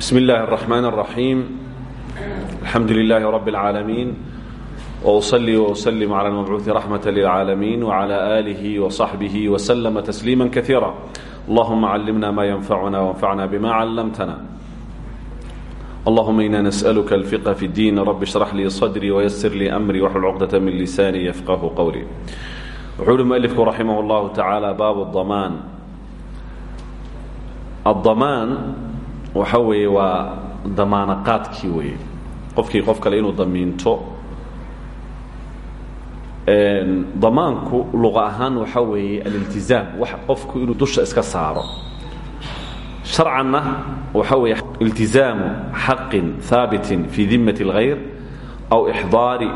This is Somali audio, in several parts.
بسم الله الرحمن الرحيم الحمد لله رب العالمين وأصلي وأسلم على المبعوث رحمة للعالمين وعلى آله وصحبه وسلم تسليما كثيرا اللهم علمنا ما ينفعنا وانفعنا بما علمتنا اللهم إنا نسألك الفقه في الدين رب اشرح لي صدري ويسر لي أمري واحلل عقدة من لساني يفقه قولي وحول مؤلفك رحمه الله تعالى باب الضمان الضمان waxa weeye waa damaanaqaadkii weeye. Qofkii qof kale inuu damiinto damaanku luqa ahaan waxa weeye aliltizaam wax qofku inuu dusha iska saaro. Sharcanna waxa weeye iltizaamu xaqin haabitin fii dimat اlghayr aw ixdaari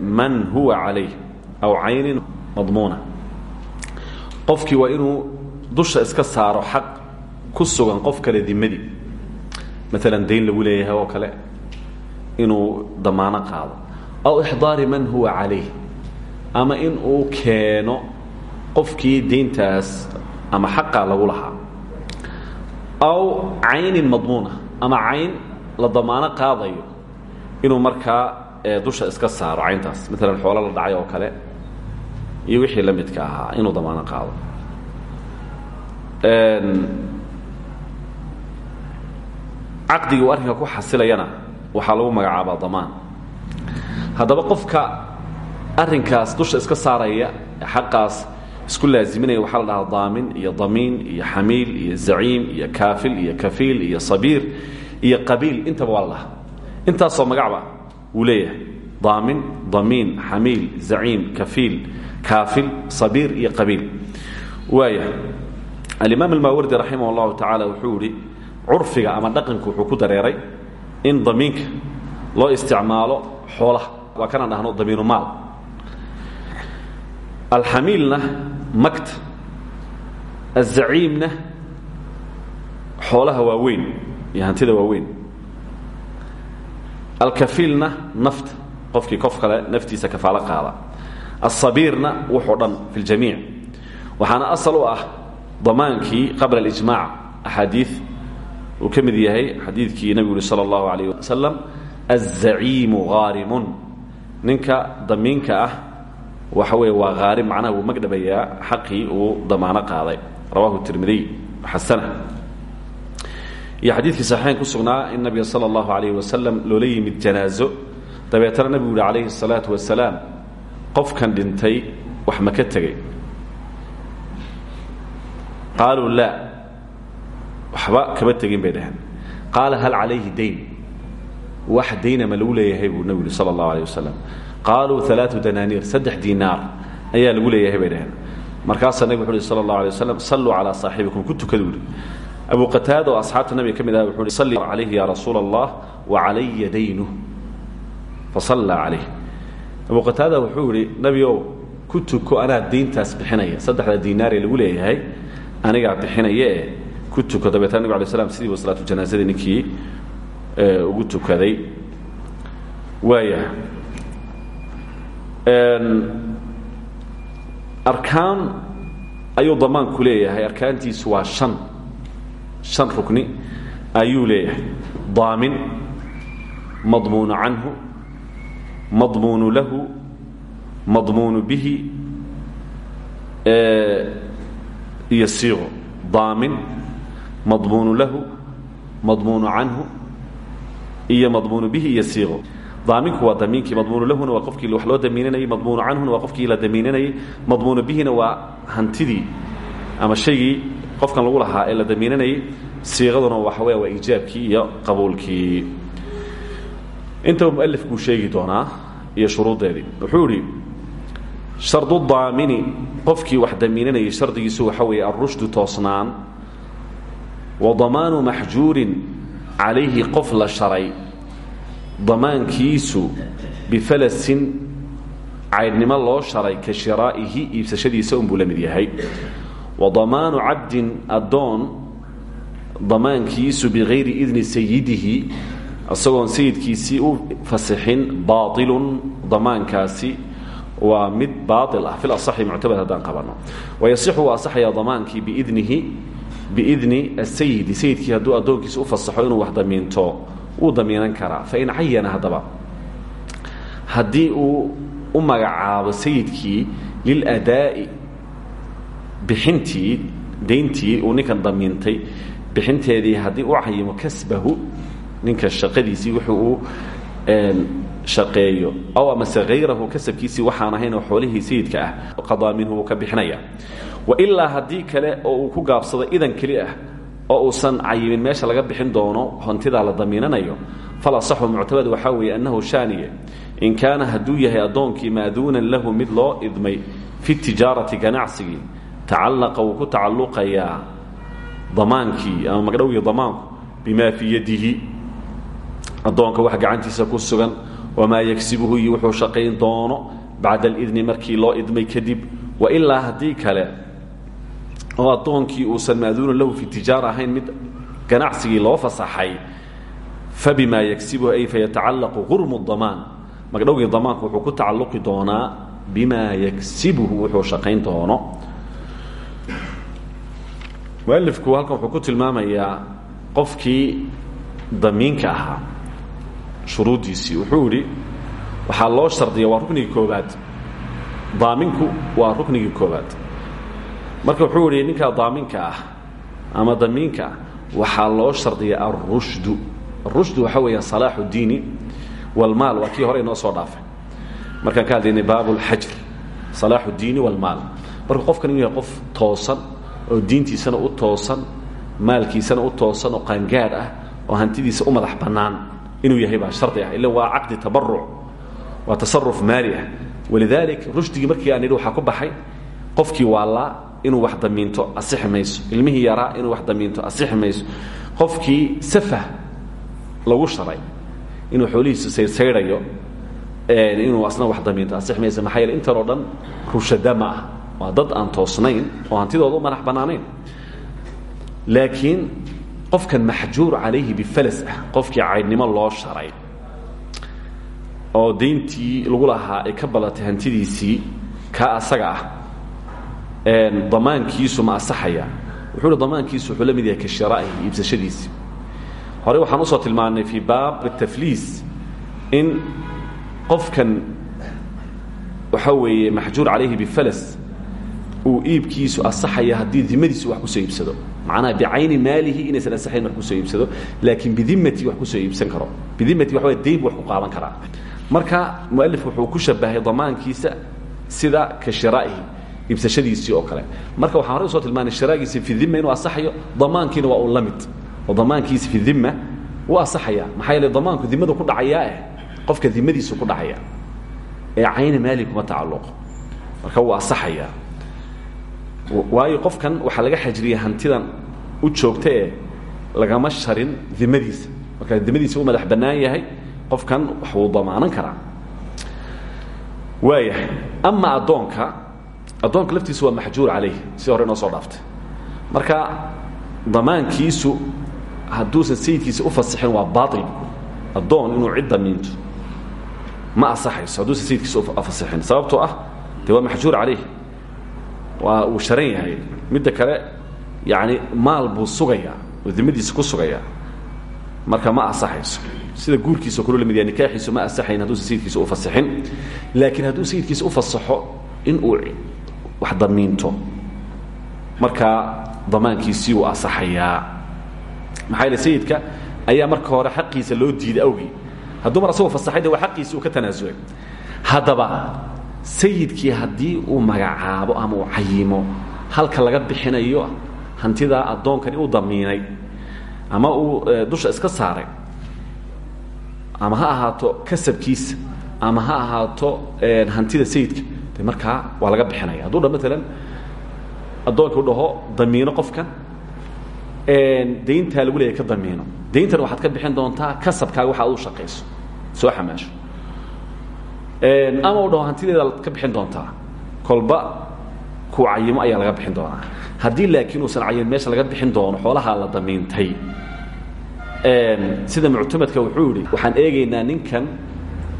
man huwa calayh aw caynin madmuuna. Qofkii waa inuu dusha iska saaro xaq ku sugan qof kale dimadii maalan dayn lagu leeyahay oo kale inuu damaano qaado. Aw ixdaari man huwa calayh. Ama in uu keeno qofkii dayntaas ama xaqa lagu lahaa. Aw caynin madmuuna ama cayn la damaano qaadayo inuu markaa dusha iska saaro cayntaas. Maalan xoolo la dhacay oo kale iyo wixii la midka ahaa inuu damaano qaado caqdigii uu arrinka ku xasilayana waxaa lagu magacaabaa damaan. Haddaba qofka arrinkaas dusha iska saaraya xaqaas isku laaziminaya waxaa la dhahaa daamin iyo damiin iyo xamiil iyo zaciim iyo kaafil iyo kafiil iyo sabiir iyo qabiil. Intaba waa la dhahaa. Intaasoo magacba wuu leeyahay. Daamin damiin xamiil zaciim kafiil kaafil sabiir iyo qabiil. Waaya alimaam almaawardi raximah اllahu tacaala wuxuu yihi curfiga ama dhaqanku wuxuu ku dareeray in damiinka loo isticmaalo xoolaha. Waa kana dhahno damiinu maal. Alxamiilna magta azaciimna xoolaha waaweyn iyo waaweyn. Alkafiilna nafta qofkii qof kale naftiisa kafaalo qaada. Asabiirna wuxoo dhan fi ljamiic waxaana asal ah damaankii qabla alijmac axaadii uu ka mid yahay xadiidkii nabigu uri sala allahu calayh wasalam azaciimu haarimun ninka damiinka ah waxa weeye waa haarim macnaha wuu magdhabayaa xaqii uu damaano qaaday. Rawahu tirmidiy xasana. Iyo xadiidkii saxiixayn ku sugnaa in nabiga sala allahu calayh wasalam loola yimid janaaso dabeetana nabigu yuhi calayhi asalaatu wasalaam qofkan dhintay wax ma ka tegey. Qaaluu laa waxba kama tegin bay dhaheen qaala hal calayhi dayn? Wax dayna ma lagu leeyahay buu nebigu yihi sala allahu alayh wasalam qaaluu alaau danaaniir saddex diinaar ayaa lagu leeyahay bay dhaheen markaasaa nebig wuxu uhi sala allahu alay wasalam salluu calaa saaxibikum ku tukada buuhi abu qataada oo asxaabta nabiga ka mid aha wuxu uhi salli calayhi yaa rasuula allah wa calaya daynuh. Fasallaa calayh abu qataada wuxuu yihi nebiow ku tuko anaa dayntaas bixinaya. Saddexda diinaar ee lagu leeyahay anigaa bixinaya ee ku tuko dabeetna nabig alay slam sidiiba salaatu janaazadii ninkii ugu tukaday. Waaya arkaan ayuu damaanku leeyahay. Arkaantiisu waa an shan rukni ayuu leeyahay. Daamin madmuunu canhu madmuunu lahu madmuunu bihi iyo siiqo. Daamin madmuunu lahu madmuunu canhu iyo madmuunu bihi iyo siiqo. Daaminku waa damiinkii madmuunu lahuna waa qofkii wax loo damiinanayey madmuunu canhuna waa qofkii la damiinanayey madmuunu bihina waa hantidii ama shaygii qofkan lagu lahaa ee la damiinanayey siiqaduna waxa weya waa iijaabkii iyo qabuulkii. Intaba mualifkuu sheegi doonaa iyo shuruuddeedii wuxuu idhi shardu daamini qofkii wax damiinanayay shardigiisu waxa weeye alrushdu toosnaan wa damaanu maxjuurin calayhi qof la sharay damaankiisu bifalasin caydhnimo loo sharay ka shiraa'ihi iibsashadiisa unbuu la mid yahay wa damaanu cabdin addoon damaankiisu bikayri idni sayidihi isagoon sayidkiisii u fasixin baailun damaankaasi waa mid baail ah fil asaxi muctabad haddaan qabanno wayasixu u asaxayaa damaankii biidnihi biidni asayidi sayidkii hadduu addoonkiisa u fasaxo inuu wax damiinto wuu damiinan karaa. Fain cayana haddaba. Haddii uu u magacaabo sayidkii liladaa'i bixintii dayntii uu ninkan damiintay bixinteedii haddii u cayimo kasbahu ninka shaqadiisii wuxuu uu shaqeeyo. Aw amase hayrahu kasabkiisii waxaan ahayn oo xoolihii sayidka ah. Qadaa minhu wuu ka bixinaya wailaa haddii kale oo uu ku gaabsado idan keli ah oo uusan cayimin meesha laga bixin doono hantidaa la damiinanayo fal asaxu muctamad waxaa weeye annahu shaaniye. In kaana hadduu yahay addoonkii maaduunan lahu mid loo idmay fi tijaarati ganacsigii tacallaqa wuu ku tacalluqayaa damaankii ama magdhowgii damaanku bimaa fii yadihi. Addoonka wax gacantiisa ku sugan wamaa yagsibuhu iyo wuxuu shaqayn doono bacda alidni markii loo idmay kadib. Wailaa haddii kale oo addoonkii uusan maaduunan lahu fi tijaara mid ganacsigii loo fasaxay fabimaa yagsibuhu ay fayatacallaqu gurmu damaan. Magdhowgii damaanku wuxuu ku tacalluqi doonaa bimaa yagsibuhu wuxuu shaqayn doono. Mualifku halkan wuxuu ku tilmaamayaa qofkii damiinka ahaa shuruuddiisii wuxuu idhi waxaa loo shardiya waa ruknigii koobaad daaminku waa ruknigii koobaad marka wuxuu idhi ninkaa daaminka ah ama damiinka ah waxaa loo shardiya alrushdu arushdu waxaa weeya salaaxu diini walmaal waa kii hore inoo soo dhaafay. Markaan ka hadlaynay baab lxajr salaaxu diini walmaal marka qofkan inuu yahay qof toosan oo diintiisana u toosan maalkiisana u toosan oo qaangaadh ah oo hantidiisa u madax bannaan inuu yahay baa shardi ah ila waa caqdi tabaruc waa tasaruf maali ah. Walidaalik rushdigii markii aan idhi waxaa ku baxay qofkii waallaa inuu wax damiinto asixi mayso. Ilmihii inuu wax damiinto asixi qofkii safah lagu sharay inuu xoolihiisu sayrsaydhayo inuu asna wax damiinto asixi mayso maxaa yeele intan oo ah. Dad aan toosnayn oo hantidooda u madax laakiin qofkan maxjuur calayhi bifalas ah qofkii caydhnimo loo sharay oo dayntii lagu lahaa ay ka ballatay hantidiisii kaa asaga ah damaankiisu ma asaxaya. Wuxuu damaankiisu wuxuu la mid yahay ka shiraa'ihi iibsashadiisii horey waxaan u soo tilmaannay fii baab atafliis in qofkan waxaa weeye maxjuur calayhi bifalas uu iibkiisu asaxaya haddii dimadiisu wax ku soo iibsado. Macnaha bicayni maalihi inaysan asaxayn wax ku soo iibsado laakiin bidimati wax ku soo iibsan karo. Bidimati waxa dayn bu wax ku qaadan karaa. Marka mualifku wuxuu ku shabahay damaankiisa sida ka shiraa'ihi iibsashadiisii oo kale. Marka waxaan horey u soo tilmaanay shiraagiisi fi dima inuu asaxayo damaankiina waa uu la mid. Oo damaankiisi fi dima wuu asaxaya maxaa yeele damaanku dimadu ku dhacayaa eh? Qofka dimadiisu ku dhacaya ee cayna maali kuma tacalluqo. Marka wuu asaxayaa. Waayo qofkan waxaa laga xajriyay hantidan u joogta ee lagama sharin dimadiisa marka dimadiisa u madax bannaan yahay qofkan wax wuu damaanan karaa. Waayahay ama addoonka addoonka laftiisu waa maxjuur calayh si hore inoo soo dhaaftay. Marka damaankiisu hadduusan sayidkiisa u fasixin waa baail addoon inuu cid damiinto ma asaxayso hadduusan sayidkiisa u fasixin. Sababtoo ah dee waa maxjuur calayh. Waa uu sharan yahay. Midda kale yani maal buu sugayaa oo dimadiisa ku sugayaa. Marka ma asaxayso sida guurkiisa kulu la mid yahay nikaaxiisu ma asaxayn hadduusan sayidkiisa u fasixin. Laakiin hadduu sayidkiisa u fasaxo in uu wax damiinto markaa damaankiisii uu asaxayaa. Maxaa yeele sayidka ayaa marka hore xaqiisa loo diiday awgii hadduu mar asagoo fasaxay de waa xaqiisii uu ka tanaasulay haddaba sayidkii haddii uu magacaabo ama uu cayimo halka laga bixinayo hantidaa addoonkani u damiinay ama uu dusha iska saaray ama ha ahaato kasabkiisa ama ha ahaato hantida sayidka de markaa waa laga bixinaya. Hadduu dha maalan addoonka u dhaho damiino qofkan dayntaa lagu leeyahy ka damiino. Dayntan waxaad ka bixin doontaa kasabkaaga waxa ad u shaqayso soo xamaasho ama u dhaho hantideeda ka bixin doontaa. Kolba ku cayimo ayaa laga bixin doonaa. Haddii laakiin uusan cayin meesha laga bixin doono xoolahaa la damiintay sida muctamadka wuxuu yihi waxaan eegaynaa ninkan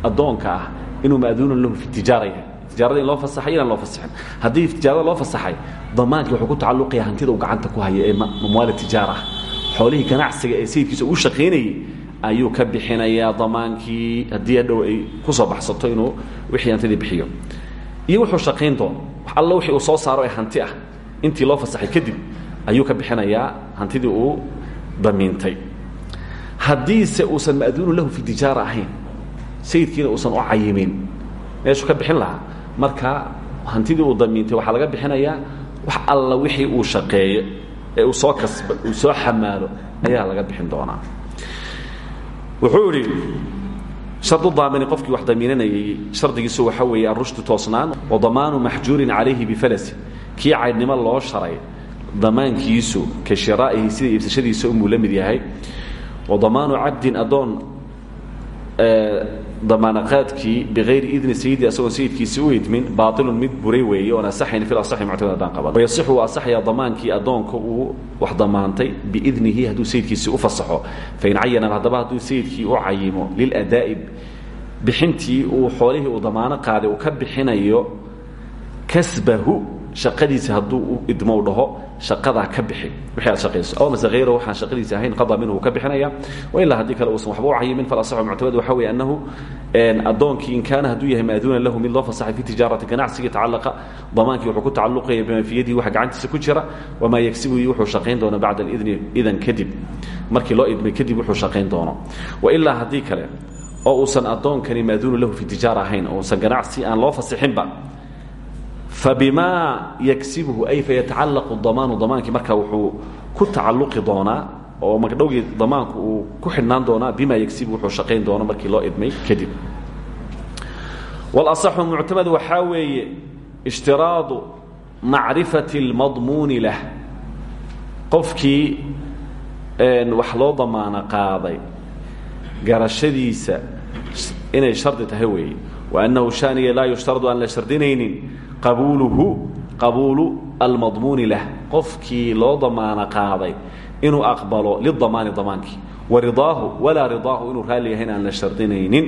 addoonka ah inuu maaduunan lahu fi tijaara yahay tijaarada in loo fasaxay inaan loo fasaxin. Haddii tijaarada loo fasaxay damaankii wuxuu ku tacalluqaya hantida uu gacanta ku haya ee mamwaali tijaara. Ah xoolihii ganacsiga ee sayidkiisa uu shaqaynayey ayuu ka bixinayaa damaankii haddii adhow ay ku soo baxsato inuu wixii hantidii bixiyo. Iyo wuxuu shaqayn doono wax alla wixii uu soo saaro ee hanti ah intii loo fasaxay kadib ayuu ka bixinayaa hantidii uu damiintay haddiise uusan ma'duunu lahu fi tijaara ahayn sayidkiina uusan u cayimin. Meeshuu ka bixin lahaa marka hantidii uu damiintay waxaa laga bixinayaa wax alla wixii uu shaqeeyo ee uu soo kasba uu soo xamaalo ayaa laga bixin doonaa. Wuxuu idhi shardu daamini qofkii wax damiinanayay shardigiisu waxaa weeye arushdu toosnaan wa damaanu maxjuurin calayhi bifalasi. Kii caydhnimo loo sharay damaankiisu ka shiraa'ihi sida iibsashadiisa unbuu la mid yahay wa damaanu cabdin addoon damaanaqaadkii bikayri idni sayidi asagoo sayidkiisi u idmin baailun mid buray weeye oon asaxayn fi asaxi muctamad haddaan qaban. Wayasixu waa asaxayaa damaankii addoonka uu wax damaantay biidnihi hadduu sayidkiisi u fasaxo. Fain cayana haddaba hadduu sayidkii u cayimo liladaa'i bixintii uu xoolihii uu damaano qaaday uu ka bixinayo kasbahu shaqadiisa hadduu u idmo u dhaho shaqadaa ka bixi. Wixii aad shaqayso. Aw mase hayrahu waxaan shaqadiisa ahayn qada minhu ka bixinaya. Wailaa haddii kale uusan waxba u cayimin falasaxu muctamad waxa weeye annahu addoonkii in kaana hadduu yahay maaduunan lahu mid loo fasaxay fi tijaarati ganacsigii tacalaqa damaankii wuxuu ku tacalluqaya bima fi yadihi waxa gacantiisa ku jira wamaa yagsibu wuxuu shaqayn doono bacda alidni idan kadib. Markii loo idmay kadib wuxuu shaqayn doono. Wailaa haddii kale oo uusan addoonkani maaduunu lahu fi tijaara ahayn uusan ganacsi aan loo fasixinba fabima yagsibhu ay fayatacallaqu damaanu damaankii marka wuxuu ku tacalluqi doonaa oo magdhowgii damaanku ku xidhnaan doonaa bima yagsibu wuxuu shaqayn doono markii loo idmay kadib walaصaxu muctamad waxaa weeye ishtiraadu macrifati اlmadmuuni lah qofkii wax loo damaano qaaday garashadiisa inay shardi tahay weeye waannahu shaniya laa yushtaradu aan la shardinaynin qabuuluhu qabuulu almadmuuni lah. Qofkii loo damaano qaaday inuu aqbalo lidamaani damaankii. Waridaahu walaa ridaahu inuu raalli yahayn aan la shardinaynin.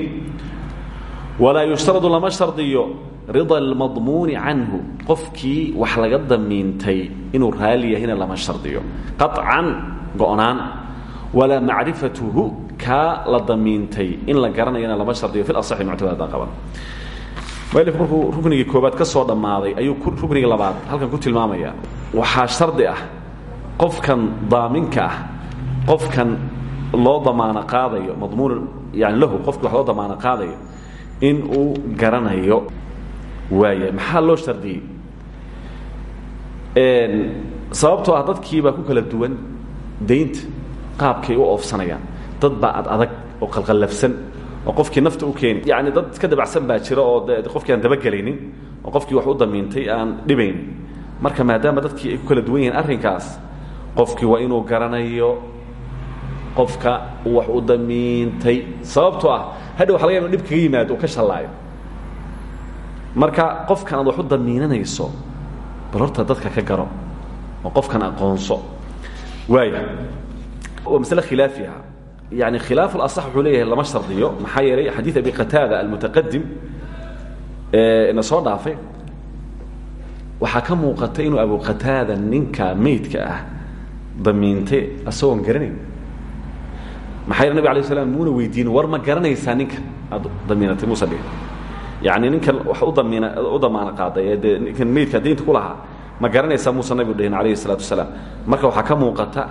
Walaa yushtaradu lama shardiyo rida almadmuuni canhu. Qofkii wax laga damiintay inuu raalli yahayna lama shardiyo. Qaطcan go'naan. Walaa macrifatuhu kaa la damiintay in la garanayana lama shardiyo. Fi aصaxi muctamad haddaan qaban mualif markuu ruknigii koobaad ka soo dhammaaday ayuu ruknigii labaad halkan ku tilmaamaya. Waxaa shardi ah qofkan daaminka ah qofkan loo damaano qaadayo madmuun yani lahu qofki wax loo damaano qaadayo in uu garanayo. Waaya maxaa loo shardiyey? Sababtoo ah dadkiibaa ku kala duwan daynta qaabkay u oofsanayaan. Dad baa ad adag oo qalqallafsan oo qofkii nafta u keeni yani dad iska dabacsan baa jira oo qofkii aan dabagelaynin oo qofkii wax u damiintay aan dhibayn. Marka maadaama dadkii ay ku kala duwan yihiin arrinkaas qofkii waa inuu garanayo qofka wax u damiintay sababtoo ah hadha waxa laga inu dhib kaga yimaado uu ka shallaayo. Marka qofkan aad wax u damiinanayso bal horta dadka ka garo oo qofkan aqoonso. Waaya waa masle khilaafi ah yani khilaaf اlaصx wuxuu leeyahay lama shardiyo maxaa yeelay xadiid abi qataada almutaqadim ina soo dhaafay waxaa ka muuqata inuu abu qataada ninka meydka ah damiintay asagoon garanayn maxaa yel nabig alay slam muuna weydiin war ma garanaysaa ninkan aad damiinatay muuse dhihin yani ninkan wax u damiina u damaano qaaday ee dee ninkan meydka daynta ku lahaa ma garanaysaa muuse nabigu dhihin alayhi الsalatu wasalaam marka waxaa ka muuqata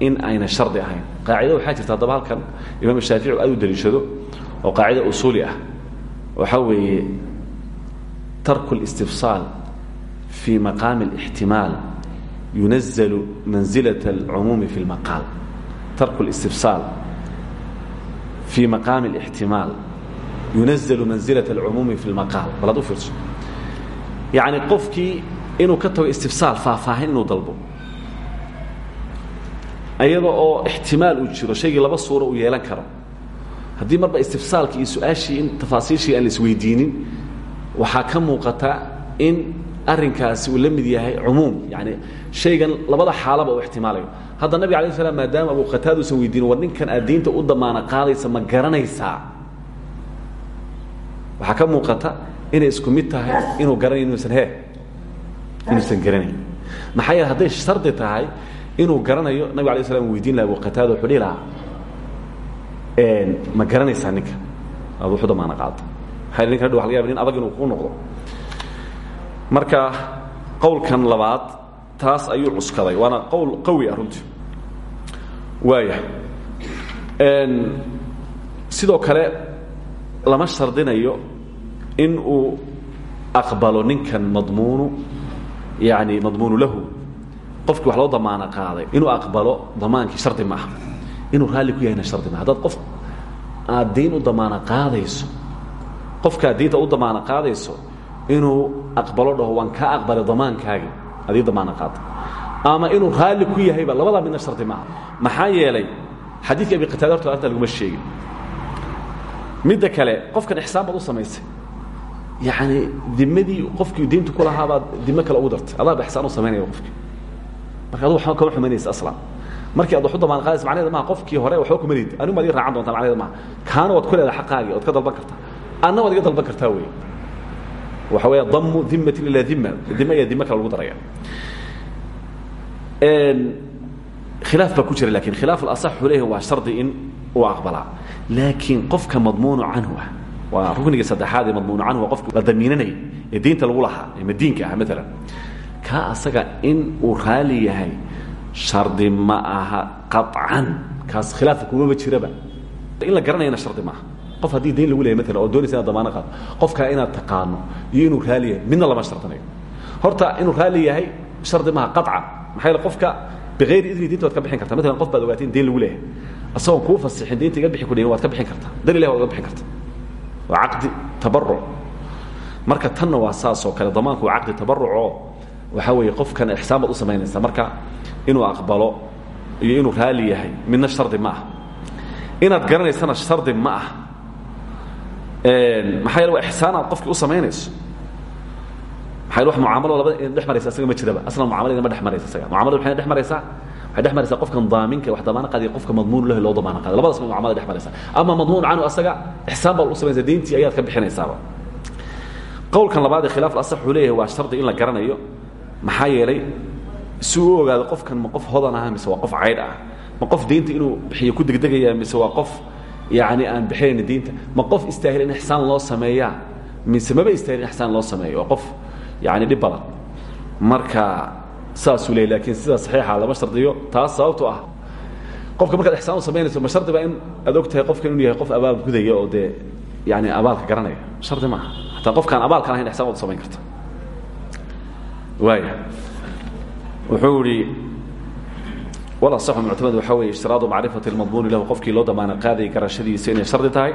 in ayna shardi ahayn qaacida waxaa jirta haddaba halkan imaam shaafici aad u daliishado oo qaacida usuuli ah waxaa weeye tarku اlistifsaal fii maqaami اlاxtimaal yunazalu manzilaة اlcumuumi fi اlmaqaal tarku اlistifsaal fii maqaami اlاxtimaal yunazalu manzilaة اlcumuumi fi اlmaqaal bal ad u fiirso yacni qofkii inuu ka tago istifsaal faahfaahin inuu dalbo ayada oo ixtimaal uu jiro shaygii laba suuro uu yeelan karo. Haddii marba istifsaalkii iyo su'aashii in tafaasiishii aan la isweydiinin waxaa ka muuqata in arrinkaasi uu la mid yahay cumuum yani shaygan labada xaalaba uu ixtimaalayo. Hadda nabig alay slam maadaama abu qataada usan weydiinin war ninkan aad diinta u damaano qaadaysa ma garanaysaa? Waxaa ka muuqata inay isku mid tahay inuu garanayo inuusan he inuusan garanayn. Maxaa yeele hadday shardi tahay inuu garanayo nabig alay slam weydiin laha abu qataada wuxuu dhihi lahaa ma garanaysaa ninka? Ad wuxu damaana qaado maxaa ninka hadhow waxa laga yaba nin adag inuu kuu noqdo. Marka qowlkan labaad taas ayuu cuskaday waana qowl qawi ah runtii. Waaya sidoo kale lama shardinayo in uu aqbalo ninkan madmuunu yani madmuunu lahu qofkii wax loo damaano qaaday inuu aqbalo damaankii shardi ma aha inuu raalli ku yahayna shardi maaha. Haddaad qof aad diin u damaano qaadayso qofkaad diinta u damaano qaadayso inuu aqbalo dhaho waan kaa aqbalay damaankaagii adii damaano qaada ama inuu raalli ku yahayba labadaa midna shardi maaha. Maxaa yeelay xadiidka abi qataada horta arrinta laguma sheegin midda kale qofkan ixsaan baad u samaysay. Yacni dimadii qofkii diintu ku lahaa baad dimo kale ugu dartay. Adaaba ixsaan u samaynaya qofkii marka adu waxba kama xumaynaysa aslan. Markii aad wax u damaan qaadaysa macnaheeda maha qofkii hore waxba kuma leedi anigu maad ii raacan doontaa macnaheeda maha kaana waad ku leedahay xaqaagii ood ka dalban kartaa. Adna waad iga dalban kartaa wey waxa weeya damu dimatin ilaa dima dime iyo dime kale lagu daraya. Khilaaf baa ku jira laakiin khilaaf alasax wuxuu leeyahay waa shardi in uu aqbalaa. Laakiin qofka madmuunu canhu ah waa rukniga saddexaad ee madmuunu canhu waa qofki la damiinanayay ee diinta lagu lahaa ee madiinka ah maalan kaa asaga in uu raali yahay shardi ma aha qaطcan kaas khilaafka kumaba jiraba. In la garanayana shardi maaha qof haddii dayn lagu leeyahy maalan oo doonaysa inaad damaano qaado. Qofkaa inaad taqaano iyo inuu raali yahay midna lama shardinayo horta inuu raali yahay shardi maaha qaطcan maxaa yeele qofka biayri idni diinta waad ka bixin karta maalan qof baad ogaateen dayn lagu leeyahay. Asagoon kuu fasixin daynta iga bixi kudhihin waad ka bixin kartaa. Dan ilahi waad uga bixin karta waa caqdi tabaruc marka tanna waa saas oo kale damaanku waa caqdi tabarucoo waxaa weeye qofkan ixsaan baad u samaynaysaa marka inuu aqbalo iyo inuu raali yahay midna shardi ma ah. Inaad garanaysana shardi ma ah. Maxaa yeele waa ixsaan aad qofkii u samaynayso. Maxaa wax mucaamalo labada dhex maraysa isaga ma jiraba. Aslan mucamalada ma dhex maraysa isaga. Mucamalada waxay dhex maraysaa waxay dhex maraysaa qofkan daaminka wax damaano qaadiya qofka madmuun lahi loo damaano qaadiy labadaas mucamalada dhex maraysa. Ama madmuun canhu asaga ixsaan baad u samaysaa deyntii ayaad ka bixinaysaaba. Qowlkan labaad ee khilaaf asax wuxuu leeyahay waa shardi in la garanayo maxaa yeelay si uu ogaado qofkan ma qof hodan ah mise waa qof caydh ah. Ma qof deynta inuu bixiyo ku degdegaya mise waa qof yani aan bixinayna diinta. Ma qof istaahil in ixsaan loo sameeyaa mise maba istaahil in ixsaan loo sameeyo. Waa qof yani dhib badan. Marka saasuu leey lakiin sida saxiixa lama shardiyo taas sababto ah qofka markaad ixsaan u samaynayso ma shardi baa in aad og tahay qofkan inuu yahay qof abaal gudaya oo dee yani abaalka garanaya. Shardi maaha. Hataa qofkaan abaalkan ahayn ixsaan waad samayn karta wuxuu ihi walaصxu muctamad waxaa weeye ishtiraadu macrifati اlmadmuuni lahu qofkii loo damaano qaadayay garashadiisa inay shardi tahay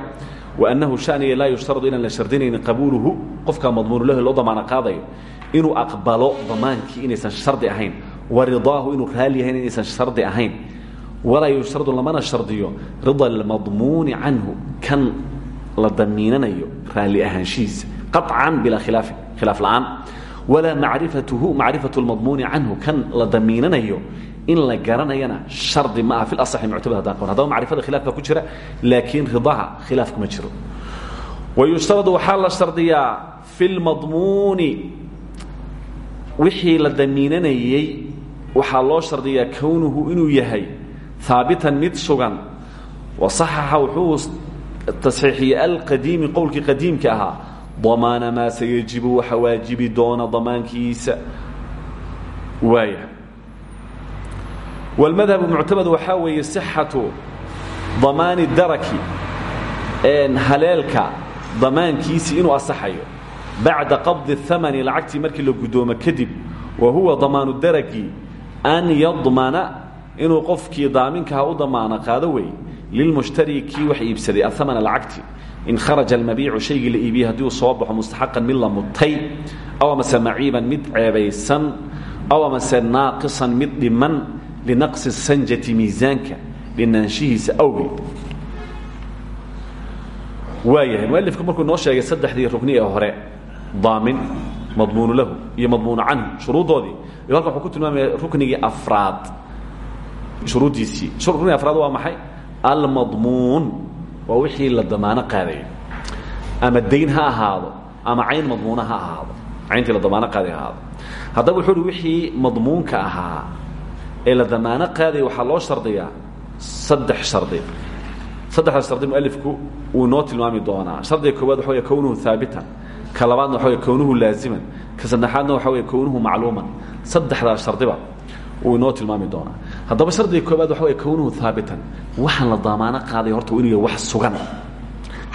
waannahu shaniya laa yushtaradu inaan la shardinaynin qabuuluhu qofkaa madmuunu lahu loo damaano qaadayo inuu aqbalo damaankii inaysan shardi ahayn wa ridaahu inuu raali yahayn inaysan shardi ahayn walaa yushtaradu lamana shardiyo rida اlmadmuuni canhu kan la damiinanayo raalli ahaanshihiisa qaطcan bilaa khilaafin khilaaf la'aan walaa macrifatuhu macrifat lmadmuuni canhu kan la damiinanayo in la garanayana hardi ma aha iaai muctamad hadan qaban hadaba macrifada khilaaf baa ku jira laakiin ridaha khilaaf kuma jiro wayushtaradu waxaa la shardiyaa fi lmadmuuni wixii la damiinanayey waxaa loo shardiyaa kownuhu inuu yahay haabitan mid sugan wasaxaxa wuxuu tasxiixiye alqadiimi qowlkii qadiimka ahaa damaana maa sayajibu waxa waajibi doona damaankiisa. Waaya wاlmadhabu muctamad waxaa weeye sixatu damaani daraki haleelka damaankiisii inuu asaxayo. Bacda qabdi اhamani lacagtii markii la guddoomo kadib wa huwa damaanu daraki an yadmana inuu qofkii daaminkaha u damaano qaado wey lilmushtari kii wax iibsaday ahamana lacagtii in kharaja almabiicu shaygii la iibiyey haddii uu soo baxo mustaxaqan mid la mutay aw amase maciiban mid ceebaysan aw amase naaqisan mid dhiman linaqsi sanjati miisaanka dhinaanshihiisa awgeed. Waayahay mualifku markuu noo sheegay saddexdii rukni ee hore daamin madmuunu lahu iyo madmuunu canhu shuruuddoodii iyo halkan wuxuu ku tilmaamaya ruknigii afraad shuruuddiisii. Ruknigii afraad waa maxay? Almadmuun waa wixii la damaano qaadayo. Ama dayn ha ahaado ama cayn madmuuna ha ahaado. Cayntii la damaano qaaday ha ahaado. Haddaba wuxuu uhi wixii madmuunka ahaa ee la damaano qaadaya waxaa loo shardiyaa saddex shardi. Saddexda shardi mualifku wuu inoo tilmaami doonaa. Shardiga koowaad waxa wey kownuhu haabitan ka labaadna waxa wey kownuhu laaziman ka saddexaadna waxa wey kownuhu macluuman. Saddexdaas shardiba wuu inoo tilmaami doonaa haddaba shardiga koobaad waxa wey kownuhu haabitan waxaan la damaano qaaday horta uu inuu wax sugan.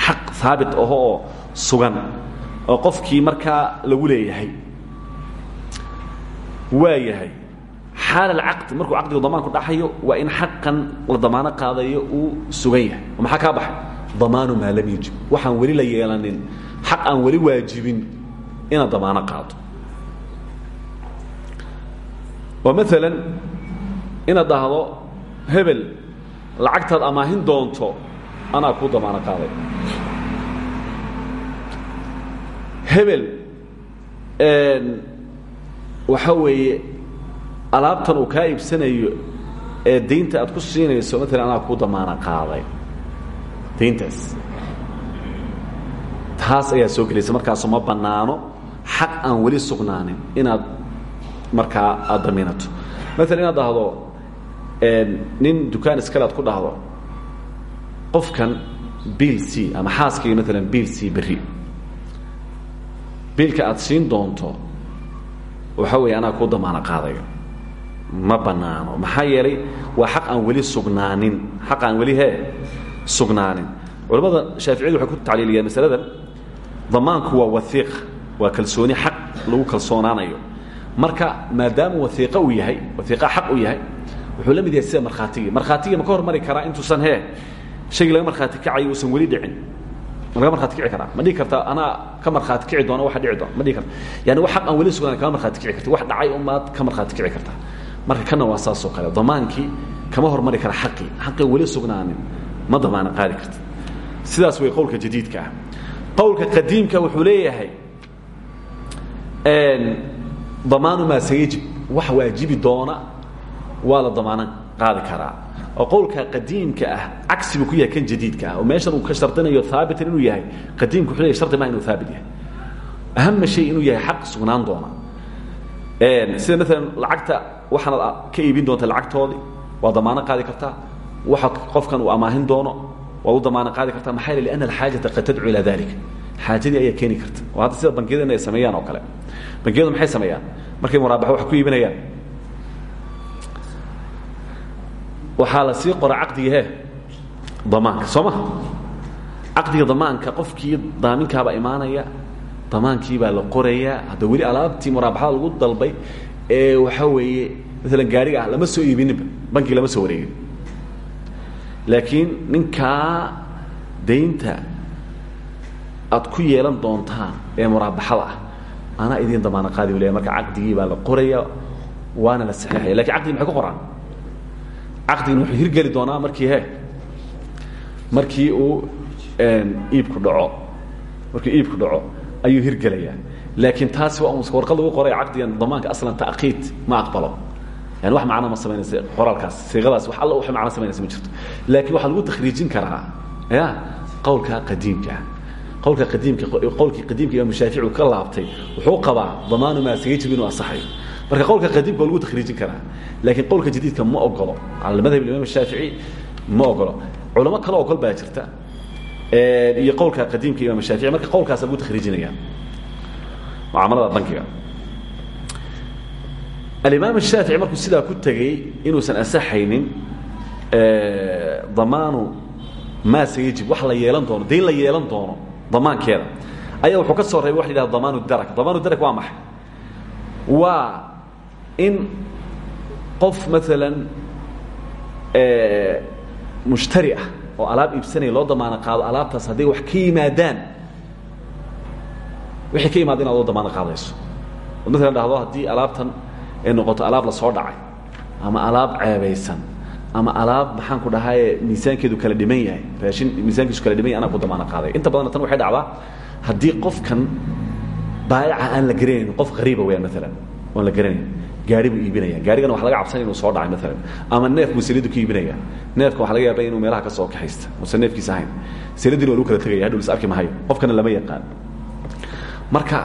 Xaq haabit aho oo sugan oo qofkii markaa lagu leeyahay. Waa yahay. Xaal alcaqdi markuu caqdigu damaanku dhaxayo waa in xaqan la damaano qaadayo uu sugan yahay. Oo maxaa kaa baxay? Damaanu maa lam yajib waxaan weli la yeelanin. Xaq aan weli waajibin inaad damaano qaado. Oo maalan inaad dhahdo hebel lacagtaad amaahin doonto anaa kuu damaano qaaday. Hebel waxa weeye alaabtan uu kaa iibsanayo ee daynta aad ku siinayso maalan anaa kuu damaano qaaday. Dayntaas taas ayaa soo gelaysa markaasu ma bannaano xaq aan weli sugnaanin inaad markaa aad daminato maalan inaad dhahdo nin dukaan iskale ad ku dhahdo. Qofkan biil c ama xaaskayga maalan biil c berri biilka aad siin doonto waxa weeye anaa kuu damaano qaadayo. Ma bannaano maxaa yeelay waa xaq aan weli sugnaanin. Xaq aan weli hee sugnaanin. Culamada shaaficiyadu waxay ku tacliiliyaan masaladan. Damaanku waa waiiq waa kalsooni xaq lagu kalsoonaanayo. Marka maadaama waiiqa uu yahay waiiqa xaq uu yahay wuxuu la mid yahay sida markhaatigii markhaatigii ma ka hormari karaa intuusan hee? Shaygii laga markhaati kacayo uusan weli dhicin. Ma laga markhaati kici karaa? Ma dhihi kartaa anaa ka markhaati kici doona waxa dhici doona ma dhihi karta. Yani wax xaq aan weli sugnaan kama markhaati kici karti wax dhacay umaad ka markhaati kici kartaa marka kana waa saasoo kale. Damaankii kama hormari kara xaqii. Xaqii weli sugnaanin ma damaano qaadi karti sidaas way qowlka jadiidka ah. Qowlka qadiimka wuxuu leeyahay damaanu maa sayajib wax waajibi doona waa la damaano qaadi karaa. Oo qowlka qadiimka ah cagsi buu ku yahay kan jadiidka ah oo meeshan uu ka shardinayo haabitan inuu yahay qadiimku wuxuu leeyahy shardi maa inuu haabit yahay. Ahama shay inuu yahay xaq sugnaan doona. Sida maalan lacagta waxaanaad ka iibin doonta lacagtoodii waa damaano qaadi kartaa waxa qofkan uu amaahin doono waad u damaano qaadi kartaa maxaa yeel lianna alxaajata qad tadcu ilaa dalika xaajadii ayaa keeni karta. Oo hadda sida bangiyada ay sameeyaan oo kale. Bangiyadu maxay sameeyaan? Markay muraabaxo wax ku iibinayaan waxaa la sii qora caqdiga he damaanka soo ma? Caqdiga damaanka qofkii daaminkaabaa imaanaya damaankii baa la qorayaa. Hadda weli alaabtii muraabaxada lagu dalbay ee waxa weeye maalan gaariga ah lama soo iibininba bankii lama soo wareegin. Laakiin ninkaa daynta aad ku yeelan doontaan ee muraabaxada ah anaa idiin damaano qaadi leya marka caqdigii baa la qoraya waana la saxeexaya laakiin caqdigi maxay ku qoraan caqdigina wuxuu hirgeli doonaa markii he markii uu iibku dhaco. Markii iibku dhaco ayuu hirgelayaa. Laakiin taasi waa warqad lagu qoray caqdigan damaanka aslan taqiid ma aqbalo. Yani wax macno ma samaynaysa qoraalkaas siiqadaas wax alla wax macno samaynaysa ma jirto. Laakiin waxaa lagu takhriijin karaa ya qowlka qadiimka. Qowlka qadiimka qowlkii qadiimka imaam shaafici uu ka laabtay wuxuu qabaa damaanu maa sayajib inuu asaxayo marka qowlka qadiimka waa lagu takhriijin karaa. Laakiin qowlka jadiidka ma ogolo cala madhab imaam shaafici ma ogolo culamo kale ogol baa jirta. Iyo qowlka qadiimka imaam shaafici marka qowlkaasa lagu takhriijinaya mucaamalada bankiga alimaam الshaafici markuu sidaa ku tegey inuusan asaxaynin damaanu maa sayajib. Wax la yeelan doono dayn la yeelan doono damaankeeda. Ayaa wuxuu ka soo reebay wax la yidhahda damaan darak. Damaan darak waa maxay? Waa in qof maalan mushtari ah oo alaab iibsanaya loo damaano qaado alaabtaas hadday wax ka yimaadaan wixii ka yimaada inaad loo damaano qaadayso. Ood maalan dhahdo haddii alaabtan ay noqoto alaab la soo dhacay ama alaab ceebaysan ama alaab maxaan ku dhahaye miisaankeedu kala dhiman yahay raashin miisaankiisu kala dhiman yahay anaa ku damaano qaaday. Inta badanna tan waxay dhacdaa haddii qofkan baayaca aan la garanayn qof qariiba weyaan maalan oon la garanayn gaari buu iibinaya. Gaarigana waxa laga cabsanaya inuu soo dhacay maalan ama neef buu saliidu ka iibinaya. Neefka waxa laga yaaba inuu meelaha ka soo kaxaysta uusan neefkiisa ahayn. Saliidina waa lagu kala tegaya hadhow lis arki mahayo qofkana lama yaqaan. Marka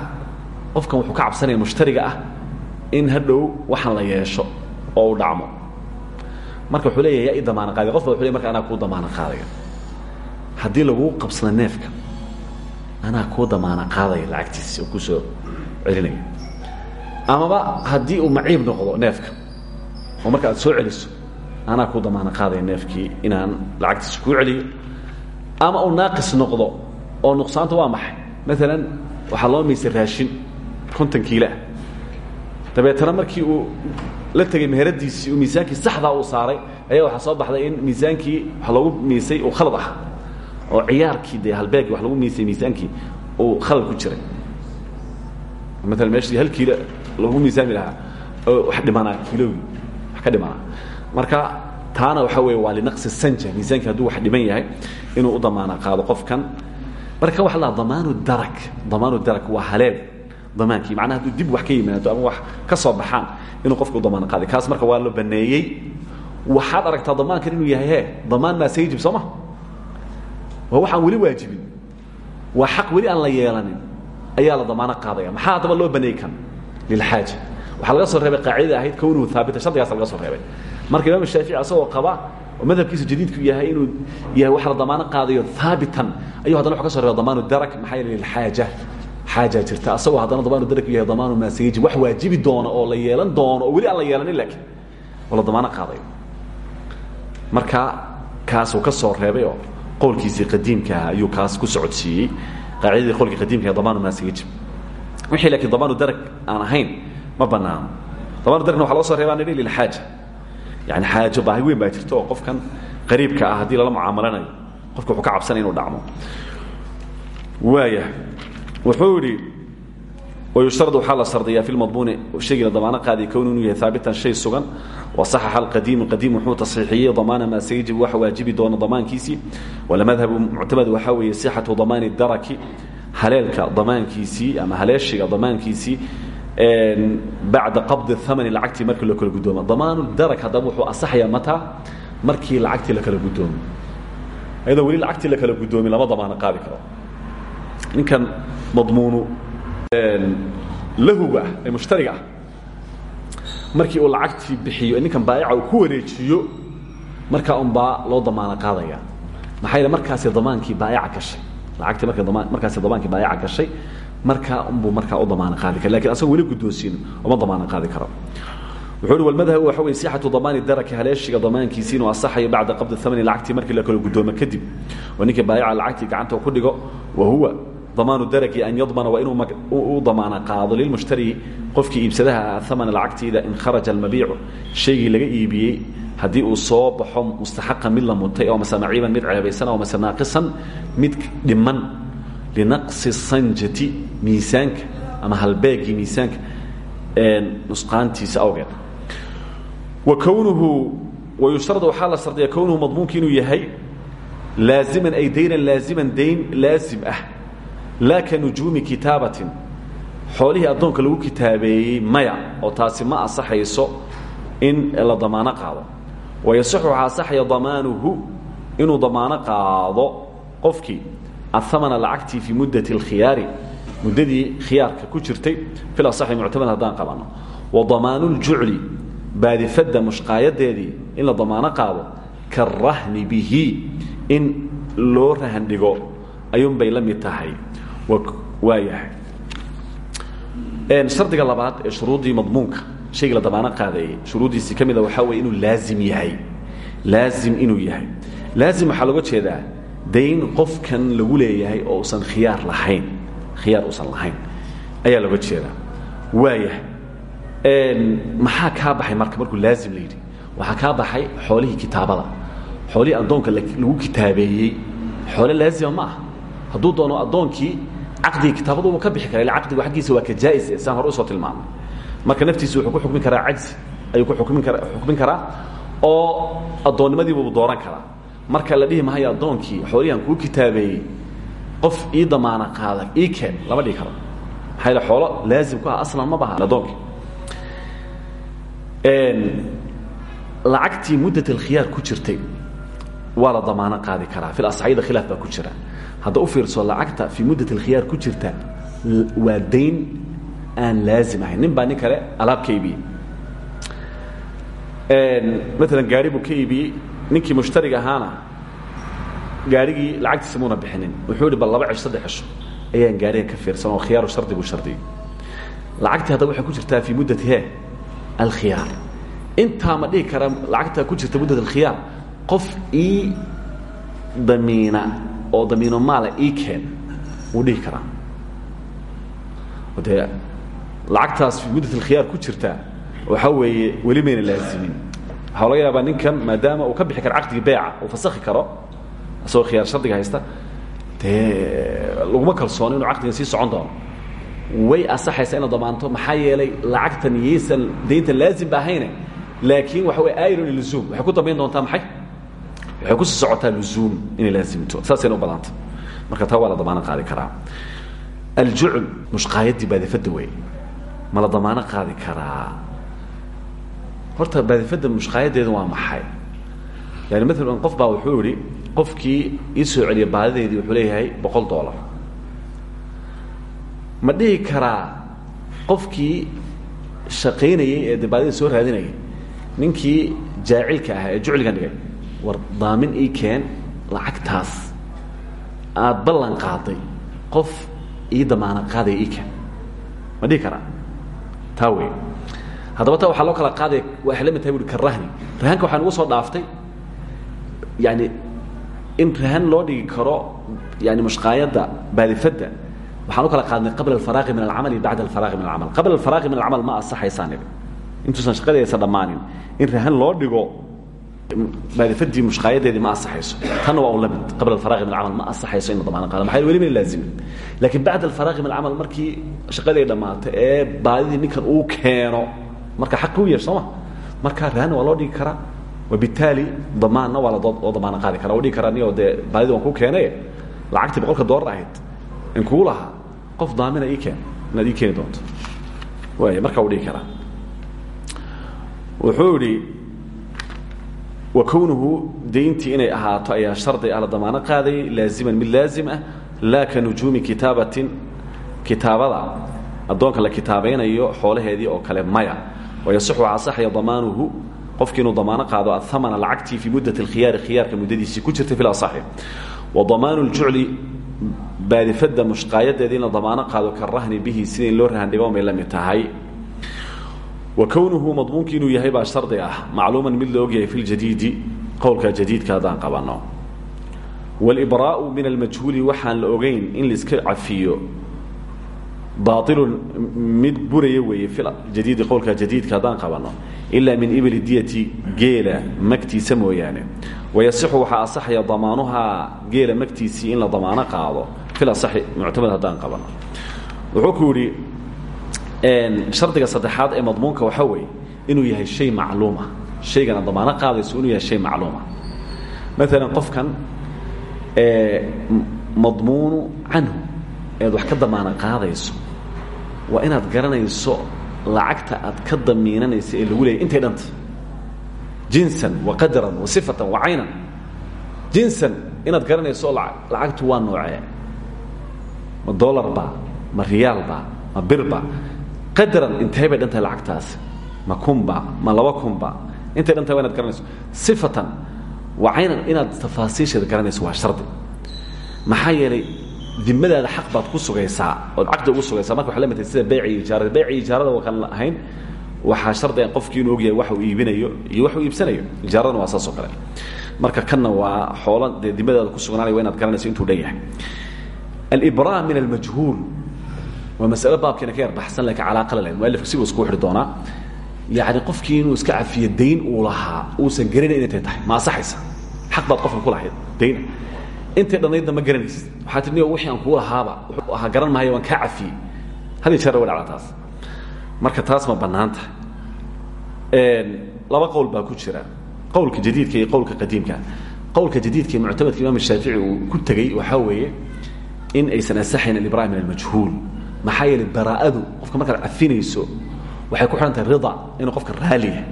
qofkan wuxuu ka cabsanaya mushtariga ah in hadhow waxaan la yeesho oo u dhacmo. Marka wuxuu leeyahay yaa i damaana qaadaya. Qof ba wuxu ley marka anaa kuu damaana qaadaya. Haddii laguu qabsado neefka anaa kuu damaana qaadaya lacagtiisi oo ku soo celinaya amaba haddii uu maciib noqdo neefka oo marka aad soo celiso anaa kuu damaana qaadaya neefkii inaan lacagtiisa kuu celiyo. Ama uu naaqis noqdo oo nuqsaanta waa maxay? Maalan waxaa loo miisay raashin konton kiiloah dabeetana markii uu la tegey meheradiisii uu miisaankii saxdaa uu saaray ayaa waxaa soo baxday in miisaankii wax lagu miisay uu khalad ah oo ciyaarkii dee halbeegii wax lagu miisay miisaankii uu khalad ku jiray. Maalan meeshii hal kiilo lagu miisaami lahaa. Wax dhimanaa kiilowgii wax ka dhimanaa. Marka taana waxa weeye waa linaqsi sanja. Miisaankii hadduu wax dhiman yahay inuu u damaana qaado qofkan. Marka waxa la damaanu darak damaanu darak waa haleel. Damaankii macnaha hadduu dib wax ka yimaado ama wax ka soo baxaan inuu qofka u damaana qaaday kaas marka waa la baneeyey. Waxaad aragtaa damaankan inuu yahay he damaan maa sayjib soo ma? Waa waxaan weli waajibin. Waa xaq weli aan la yeelanin. Ayaa la damaano qaadaya. Maxaa haddaba loo baneeyey kan lilxaaja waxaa laga soo reebay qaacidada ahayd kownuhu haabita shardigaasa laga soo reebay marka imaam shaafici asagoo qaba oo madhabkiisu jadiidku yahay inuu yahay wax la damaano qaadayo haabitan ayuu haddana wuxu ka so reeba damaanu darak maxaa yeele lilxaaja xaaja jirta asagoo haddana damaanu darak yahay damaanu maasayji wax waajibi doono oo la yeelan doono oo weli aan la yeelanin laakiin oo la damaano qaadayo marka kaasuu ka soo reebay oo qowlkiisii qadiimkaah ayuu kaas ku socodsiiyey qaacidadii qowlkii qadiimka damaanu maasayji wixii laakiin damaanu darak aan ahayn ma banaano damaanu darakna waxa loo soo reebaa nidhi lilxaaja yani xaajo baahi weyn baa jirta oo qofkan qariibka ah haddii lala mucaamalanayo qofka wuxuu ka cabsanaya inuu dhacmo. Waaya wuxuu idhi wayushtarad waxaa la sardiyaa fi lmadmuuni shaygii la damaano qaadiya kownu inuu yahay haabitan shay sugan. Wasaxaxa alqadiimu qadiim wuxuu tasxiixiyey damaana maa sayjib wax waajibi doono damaankiisii. Walamadhabu muctamad waxaa weeye sixatu damaani daraki haleelka damaankiisii ama haleeshiga damaankiisii bacda qabdi amani lacagtii markii la kala gudoomo. Damaanu darak haddaba wuxuu asaxayaa mataa markii lacagtii la kala gudoomo. Ayadoo weli lacagtii la kala gudoomin lama damaano qaadi karo. Ninkan madmuunu lahuga ah ee mushtariga ah markii uu lacagtii bixiyo ninkan baayaca uu ku wareejiyo markaa unbaa loo damaano qaadaya. Maxaa yeele markaasi damaankii baayaca gashay lacagtii marka dama markaasi damaankii baayaca gashay markaa unbuu markaa u damaano qaadi kara laakiin asagoo weli guddoonsiin uma damaano qaadi karo. Wuxuu uhi walmadhabu waxa weye sixatu damaani daraki haleeshiga damaankiisi inuu asaxayo bacda qabdi amani lacagtii markii la kala guddoomo kadib oo ninkii baayaca lacagtii gacanta ku dhigo wa huwa damaanu daraki an yadmana waa inuu u damaano qaado lilmushtari qofkii iibsadaha amana lacagtiida in kharaja almabiicu. Shaygii laga iibiyey haddii uu soo baxo mustaxaqan mid la mutay oo mase maciiban mid ceebaysan oo mase naaqisan mid dhiman linaqsi sanjati miisaanka ama halbeegii miisaanka nusqaantiisa awgeed. Wa kownuhu wayushtarad waxaa la sardiya kownuhu madmuunki inuu yahay laaziman ay daynan laaziman dayn laazim ah laa ka nujuumi kitaabatin xoolihii addoonka lagu kitaabeeyey maya oo taasi ma asaxayso in la damaano qaado. Wayaصixu waxaa asaxaya damaanuhu inuu damaano qaado qofkii ahamana lacagtii fii muddat اlkhiyaari muddadii khiyaarka ku jirtay fil asaxi muctamad haddaan qabanno. Wa damaanu ljucli baadifadda mushqaayadeedii in la damaano qaado karahni bihi in loo rahan dhigo ayuunbay la mid waayahay shardiga labaad ee shuruuddii madmuunka shaygii la damaano qaadayey shuruuddiisii ka mida waxaa weye inuu laazim yahay. Laazim inuu yahay. Laazim waxaa looga jeedaa dayn qofkan lagu leeyahay oo usan khiyaar lahayn. Khiyaar uusan lahayn. Ayaa looga jeedaa. Waayahay maxaa kaa baxay marka markuu laazim la yidhi? Waxaa kaa baxay xoolihii kitaabada. Xoolihii addoonka lagu kitaabeeyey. Xoole laazima ma ah hadduu doono addoonkii caqdigii kitaabaduuba ka bixi kara ila caqdigu aggiisa waa ka jaa'is e saan hore u soo tilmaamay. Marka naftiisu wuxuu ku xukmin karaa cajzi ayuu ku ukmin kara xukmin karaa oo addoonnimadiibuu dooran karaa. Marka la dhihi maayo addoonkii xoolihian kuu kitaabeeyey qof ii damaana qaada ii keen lama dhihi karo. Maxaa yaele xoolo laazim ku ah aslan ma baha addoonkii. Lacagtii muddat alkhiyaar ku jirtay waa la damaano qaadi karaa. Fil asxaayada khilaaf baa ku jira hadda u fiirso lacagta fii muddat alkhiyaar ku jirta waa dayn aan laazim ahayn. Nin baa nin kale alaab ka iibiyey maalan gaari buu ka iibiyey ninkii mushtariga ahaana gaarigii lacagtiisa muuna bixinin. Wuxuu ihi bal laba cisho saddex cisho. Ayaan gaariga ka fiirsan oo khiyaaru shardi buu shardiyey. Lacagtii haddaba waxay ku jirtaa fii muddati he alkhiyaar. Intaa ma dhihi kara lacagtaa ku jirta muddat alkhiyaar qof ii damiina oo damiino maala ii keen wuu dhihi karaa. Dee lacagtaas fii muddat alkhiyaar ku jirtaa waxaa weeye weli mayna laazimin waxaa laga yaabaa ninkan maadaama uu ka bixi karo caqdigii beeca uu fasakhi karo isagoo khiyaar shardiga haysta dee laguma kalsoono inuu caqdigan sii socon doono. Way asaxaysa inaad damaanto maxaa yeelay lacagtan yaysan daynta laazim ba ahayne laakiin waxa wey iron luzuum waxay ku dambayn doontaa maxay waxay ku sii socotaa luzuum inay laazimto saasayna u badanta marka taa waa la damaano qaadi karaa. Aljucl mushqaayadii baadifadda wey ma la damaano qaadi karaa? Horta baadifadda mushqaayadeedu waa maxay? Yani maalan qof baa wuxuu yihi qofkii ii soo celiya baadideedii wuxuu leeyahay boqol dollar. Ma dhihi karaa qofkii shaqaynayey ee de baadida soo raadinayay ninkii jaacilka ahaa ee jucligan dhigay war daamin ii keen lacagtaas. Aada ballan qaaday qof ii damaano qaadaya ii keen. Ma dhihi karaa? Taa wey haddaba ta waxaa loo kala qaadaya waxay la mid tahay bui karahni rahanka waxaa nugu soo dhaaftay yani in rahan loo dhigi karo yani mushqaayadda baadifadda waxaan u kala qaadnay qabla alfaraaqi min alcamal iyo bacda alfaraaqi min alcamal. Qabla alfaraaqi min alcamal ma asaxaysaan idhi intuusan shaqadaysa dhammaanin. In rahan loo dhigo baadifadii mushqaayadeedii ma asaxayso tanna waa un la mid qabla alfaraaqi min alcamal ma asaxayso in la damaano qaado maxaa weli mayna laazimin laakiin bacda alfaraaqi min alcamal markii shaqadii dhammaato ee baadidii ninkan uu keeno marka xaq u yeesh sooma marka rahanna waa loo dhigi karaa wabitaali damaanna waa loo damaano qaadi kara dhigi karaa niyo dee baadidii waan ku keenay lacagtii boqolka doolar ahayd in kuu lahaa qof daamina ii keen inaad ii keeni doonto waay markaa u dhigi karaa wuxuu idhi wa kownuhu dayntii inay ahaato ayaa shardi ah la damaano qaadayay laaziman mid laazim ah laa ka nujuumi kitaabatin kitaabada addoonka la kitaabaynayo xoolaheedii oo kale maya. Wayasixu waxaa asaxaya damaanuhu qofki inuu damaano qaado ahamana lacagtii fii muddat alkhiyaari khiyaarka muddadiisii ku jirtay fil asaxi wa damaanu ljucli baadifadda mushqaayadeeda in la damaano qaado ka rahni bihi sida in loo rahandhigo may la mid tahay wa kownuhu madmuunkii inuu yahay baa shardi ah. Macluuman mid la ogyahay fi ljadiidi qowlka jadiidka haddaan qabanno wاlbraau min almajhuuli waxaan la ogeyn in laiska cafiyo. Baailun mid buraya weeye fi jadiidi qowlka jadiidka haddaan qabanno ilaa min ibli diyati geela magtiisa mooyaane. Wayasixu waxaa asaxaya damaanuhaa geela magtiisii in la damaano qaado. Fil asaxi muctamad haddaan qabanno wuxuu ku shardiga saddexaad ee madmuunka waxaa weeye inuu yahay shay macluum ah shaygan aad damaano qaadayso inuu yahay shay macluum ah maalan qofkan madmuunu canhu eed wax ka damaano qaadayso waa inaad garanayso lacagta aad ka damiinanaysa ee lagu leeyay intay dhanta jinsan wa qadaran wa sifatan wa caynan. Jinsan inaad garanayso lacagtu waa noocee? Ma dolarba ma riyaalba ma birba qadaran intee bay dhantahay lacagtaasi ma kunba ma laba kunba intay dhantahay wa inaad garanayso? Sifatan wa caynan inaad tafaasiisheeda garanayso waa shardi. Maxaa yeelay dimadaada xaq baad ku sugaysaa ood caqdi ugu sugaysaa. Marka waxay la mid tahay sida beeci iyo ijaarada beeci iyo ijaarada waa kan ahayn. Waxaa shardi an qofkii inuu ogyahay wax uu iibinayo iyo wax uu iibsanayo. Ijaaradana waa saas oo kale. Marka kanna waa xoola dee dimadaada ku sugnaanaya waa inaad garanayso intuu dhan yahay. Alibraa min almajhuul waa masalo baabkeena ka yar baxsan laakiin calaaqa la lahayn mualifku si buu isku xidhi doonaa. Yacni qofkii inuu iska cafiyo dayn uu lahaa uusan garanayn intay tahay. Ma asaxaysa xaq baad qofka ku lahayd dayna intay dhannaydna ma garanaysid. Waxaa tii niyo wixii aan kuu lahaaba wuxuu ahaa garan maayo waan kaa cafiyey had iyo jeer wa dhacda taas. Marka taas ma bannaan tahay. Laba qowl baa ku jira. Qowlka jadiidka iyo qowlka qadiimka. Qowlka jadiidka iyo muctamadka imaam shaafici uu ku tegey waxaa weeye in aysan asaxayn alibraa min almajhuul maxaa yeelay baraa'adu qofka markaad cafinayso waxay ku xidhan tahay rida inuu qofka raaliya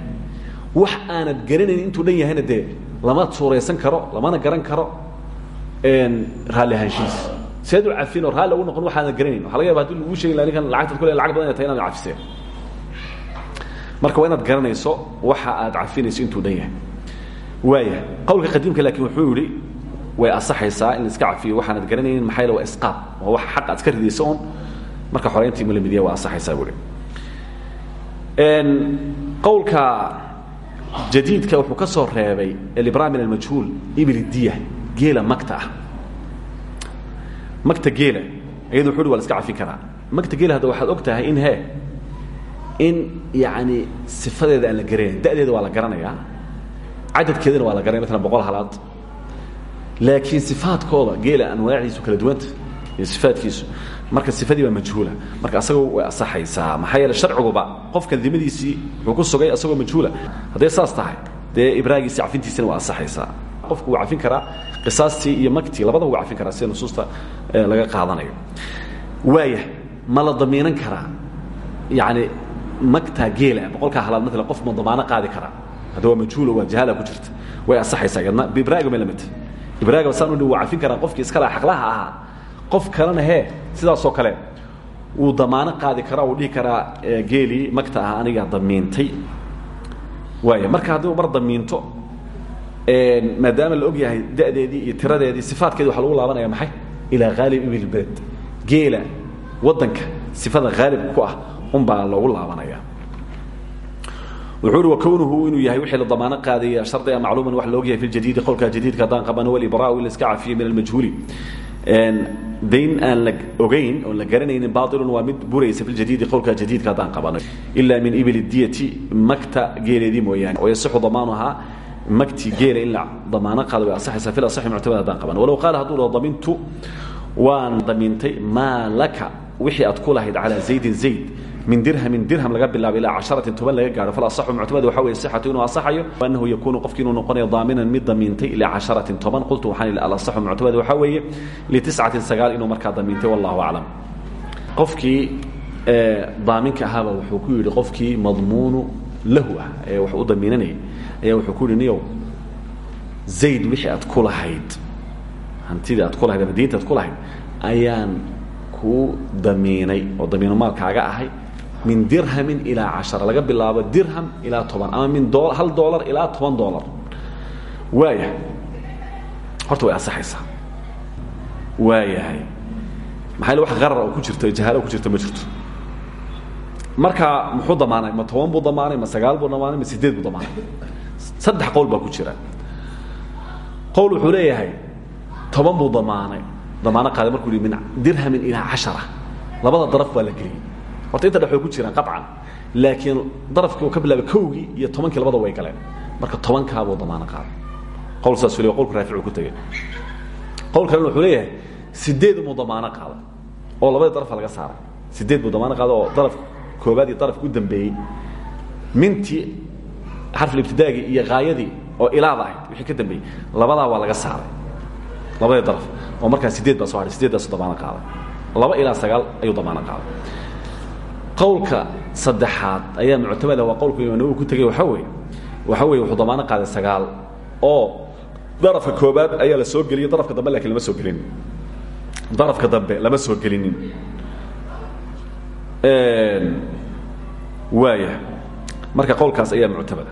wax aanad garanayn intuu dhan yahayna dee lama suuraysan karo lamana garan karo raalli ahaanshihiis. Seed u cafin oo raalli ugu noqon waxaana garanayn. Waxa laga yaba haddii laguu sheegi ninkan lacagtaad ku le lacag badan ay tahay inaad cafiseen marka waa inaad garanayso waxa aad cafinayso intuu dhan yahay. Waaya qowlka qadiimka laakiin wuxuu yihi way asaxaysaa in la iska cafiyo waxaanad garanaynin maxaa yaele waa isqaad waa wax xaq aad iska ridayso un marka xoreyntii malamidiya waa asaxaysaa buuhi qowlka jadiidka wuxuu ka soo reebay alibra min almajhuul ibilidiya geela magta ah. Magta geela iyadu wuxu uhi la iska cafin karaa. Magta geela hadda waxaad og in he in yacni sifadeeda la garanayn da'deeda waa la garanayaa cadadkeedana waa la garanaya maalan boqol halaad. Laakiin sifaadkooda geela anwaaciisu kala duwanta iyo marka sifadii baa majhuula. Marka asagoo way asaxaysaa maxaa yeele sharciguba qofkan dimadiisii wuxuu ku sugay asagoo majhuula. Hadday saas tahay dee ibraagiisi cafintiisina waa asaxaysaa qofku wuu cafin karaa qisaastii iyo magtii labadaba wuu cafin karaa sida nusuusta laga qaadanayo. Waaya ma la damiinan karaa? Yacni magtaa geela boqolkaa halaad maalan qof ma damaano qaadi karaa? Hadda waa majhuulo waa jahaala ku jirta. Way asaxaysaa iyadna biibraaga may lamidta ibraaga saan u dhi waa cafin karaa qofkii iskala xaqlaha ahaa. Qof kalena hee sidaasoo kale wuu damaano qaadi karaa uu dhihi karaa geelii magta ah anigaa damiintay. Waaya marka haddii u mar damiinto maadaama la og yahay da'deedii iyo tiradeedii sifaadkeedi waxa lagu laabanaya maxay? Ilaa haalib ibilbeled geela waddanka sifada haalib ku ah unbaa loogu laabanaya. Wuxuu uhi wakownuhu inuu yahay wixii la damaano qaadaya shardiga macluuman wax la og yahay fi ljadiidi qowlka jadiidka haddaan qabano walibraau in la iska cafiyo min almajhuuli dayn aan la ogayn oon la garanaynin baailun waa mid buraysa fi ljadiidi qowlka jadiidka haddaan qabano. Ilaa min ibil diyati magta geeleedii mooyaane. Wayasixu damaanuhaa magtii geela in la damaano qaado way asaxaysaa fil asaxi muctamad haddaan qabano. Walow qaala hadduu dhaho damintu waan damiintay maa laka? Wixii aad ku lahayd calaa zaydin zayd min dirhamin dirham laga bilaabo ilaa casharatin toban laga gaadho. Fal asaxu muctamad waxa weye sixatu inuu asaxayo annahu yakuunu qofki inuu noqonayo daaminan mid damiintay ilaa casharatin toban. Qultu waxaan ihi alasaxu muctamad waxaa weeye litiscatin sagaal inuu markaa damiintay wallahu aclam. Qofkii daaminka ahaaba wuxuu ku yidhi qofkii madmuunu lahu ah ee wax u damiinanayay ayaa wuxuu ku yidhi niyow zayd wixii aad ku lahayd hantidii aad ku lahayd ama diinta aad ku lahayd ayaan kuu damiinay oo damiino maalkaaga ahay min dirhamin ilaa cashara laga bilaabo dirham ilaa toban ama min hal dolar ilaa toban dolar waaya horta way asaxaysaa waayahay. Maxaa wax qarar oo ku jirto jahaalo ku jirto ma jirto. Marka muxuu damaanay? Ma toban buu damaanay? Ma sagaal buu damaanay? Ma sideed buu damaanay? Saddex qowl baa ku jira. Qowl wuxuu leeyahay toban buu damaanay. Damaano qaaday markuu yihi min dirhamin ilaa cashara. Labada daraf baa la geliyey horta inta dhex way ku jiraan qaطcan laakiin darafkii uu ka bilaabay kowgii iyo tobankii labada way galeen. Marka tobankaabuu damaano qaaday qowl saas le qolka raafic ku tegey. Qowl kalena wuxuu leeyahay sideed buu damaano qaaday oo labadii darafa laga saaray. Sideed buu damaano qaaday oo daraf koobaad iyo darafka u dambeeyey. Mintii xarfulibtidaagii iyo haayadii oo ilaada ahayd wixii ka dambeeyey labadaa waa laga saaray. Labadii daraf oo markaa sideed baa soo hadhay sideeddaasuu damaano qaaday. Laba ilaa sagaal ayuu damaano qaaday qowlka saddexaad ayaa muctamada waa qowlku nawowi ku tegey waxaa weeye waxaa weye wuxuu damaano qaaday sagaal oo darafka koobaad ayaa la soo geliyey. Darafka dambe laakiin lama soo gelinin. Darafka dambe lama soo gelinin. Waaya marka qowlkaas ayaa muctamada.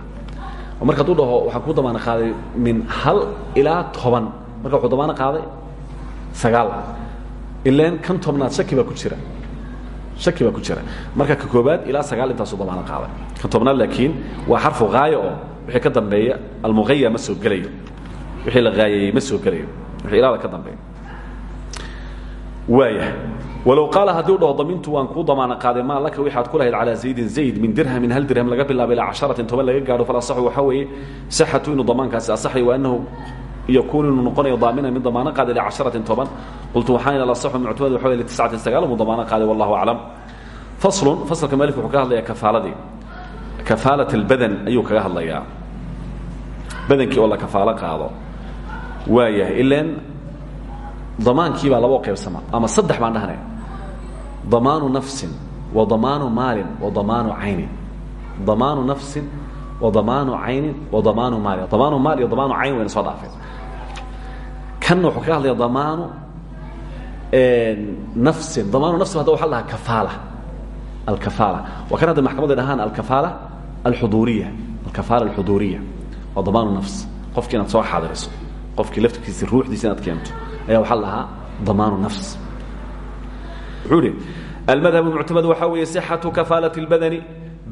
Marka hadduu dhaho waxaan ku damaano qaaday min hal ilaa toban. Marka wuxuu damaano qaaday sagaal. Ilan kan tobnaad shaki baa ku jira shaki baa ku jira. Marka ka koobaad ilaa sagaal intaasuu damaano qaaday. Kan tobnaad laakiin waa xarfu haayo oo wixii ka dambeeya almuhaya ma soo gelayo. Wixii la haayeeyey ma soo gelayo. Wixii ilaada ka dambeeya waaya. Walow qaala haddii u dhaho damintu waan kuu damaano qaaday maa laka waxaad ku lahayd calaa zaydin? Zayd min dirhamin hal dirham laga bilaabo ilaa casharatin toban laga gaadho fal asaxu waxaa weeye saxatu inuu damaankaasi asaxayo wa annahu yakuun inuu noqonayo daaminan mid damaano qaaday ilaa casharatin toban qultu waxaan ila asaxu muctamad waxa weye litiscatin sagaal muu damaano qaaday wallahu aclam faslun faslka malif wuxuu ka hadlayaa kafaaladii kafaalat albadan ayuu kaga hadlayaa badankii oo la kafaalo qaado waayahay ilan damaankii baa laba qaybsama ama saddex baan dhahnay damaanu nafsin wa damaanu maalin wa damaanu caynin damaanu nafsin wa damaanu caynin wa damaanu maalin damaanu maal iyo damaanu cayn wayna soo dhaafeen kanna wuxuu kaga hadlaya damaanu nafsin damaanu nafsin hadda waxa la dhahaa kafaala alkafaala. Waa kan hadda maxkamadda dhahaan alkafaala alxuduuriya alkafaala alxuduuriya. Waa damaanu nafs. Qofki inaad soo xaadiriso qofkii laftirkiisa ruuxdiisa inaad keento ayaa waxaa la dhahaa damaanu nafs. Wuxuu ihi almadhab muctamad waxaa weeye sixatu kafaalati اlbadani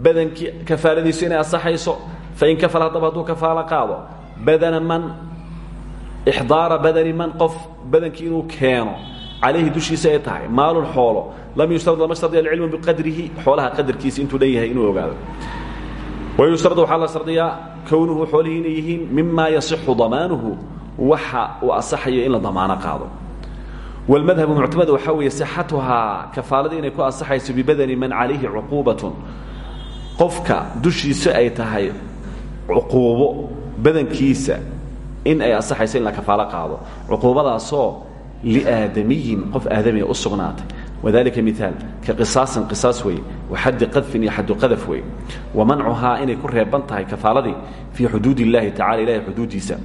badankii kafaaladiisu inay asaxayso fain kafala haddaba hadduu kafaalo qaado badana man ixdaara badani man qof badankii inuu keeno calayhi dushiisa ay tahay maalun xoolo lam yushtard lama shardiya alcilmu biqadrihi xoolaha qadarkiisa intuu dhan yahay ogaado wayushrad waxaa la shardiyaa kownuhu xoolihii inay yihiin mima yasixu damaanuhu waxa uu asaxayo in la damaano qaado wاlmadhabu muctamad waxaa weeye sixatuhaa kafaaladii inay ku asaxayso bibadani man calayhi cuquubatun qofka dushiisa ay tahay cuquubo badankiisa in ay asaxayso in la kafaalo qaado. Cuquubadaasoo liaadamiyin qof aadamiya u sugnaatay. Wadalika miaal ka qisaasin qisaas wey wa xaddi qadfin iyo xaddu qadaf wey wa mancuhaa inay ku reeban tahay kafaaladii fii xuduud اllahi tacala ilahay xuduudiisa.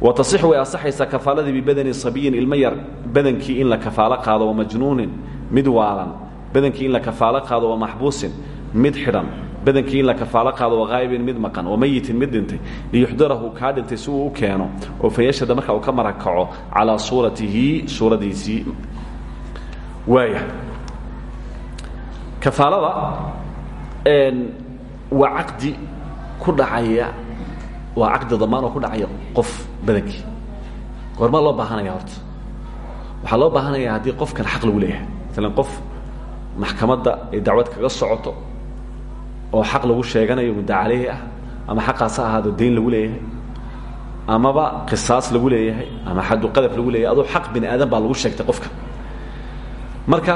Wa tasixu way asaxaysaa kafaaladii bibadani sabiyin ilmo yar badankii in la kafaalo qaado wamajnuunin mid waalan. Badankii in la kafaalo qaado wamaxbuusin mid xidhan badankii in la kafaalo qaado waqaa'ibin mid maqan wamayitin mid dhintay liyuxdirahu kaa dhintay si uu u keeno oo fayashhada marka uu ka marakaco calaa suuratihi suuradiisii. Waaya. Kafaalada waa caqdi ku dhacaya waa caqdi damaan oo ku dhacaya qof badankii. Goormaa loo baahanaya horta? Waxaa loo baahanaya haddii qofkan xaq lagu leeyahay. Maalan qof maxkamadda ay dacwad kaga socoto oo xaq lagu sheeganayo mudda caleyhi ah ama xaqaas ha ahaado dayn lagu leeyahay amaba qisaas lagu leeyahay ama xaddu qadaf lagu leeyahay adoo xaq bini aadan baa lagu sheegtay qofka. Marka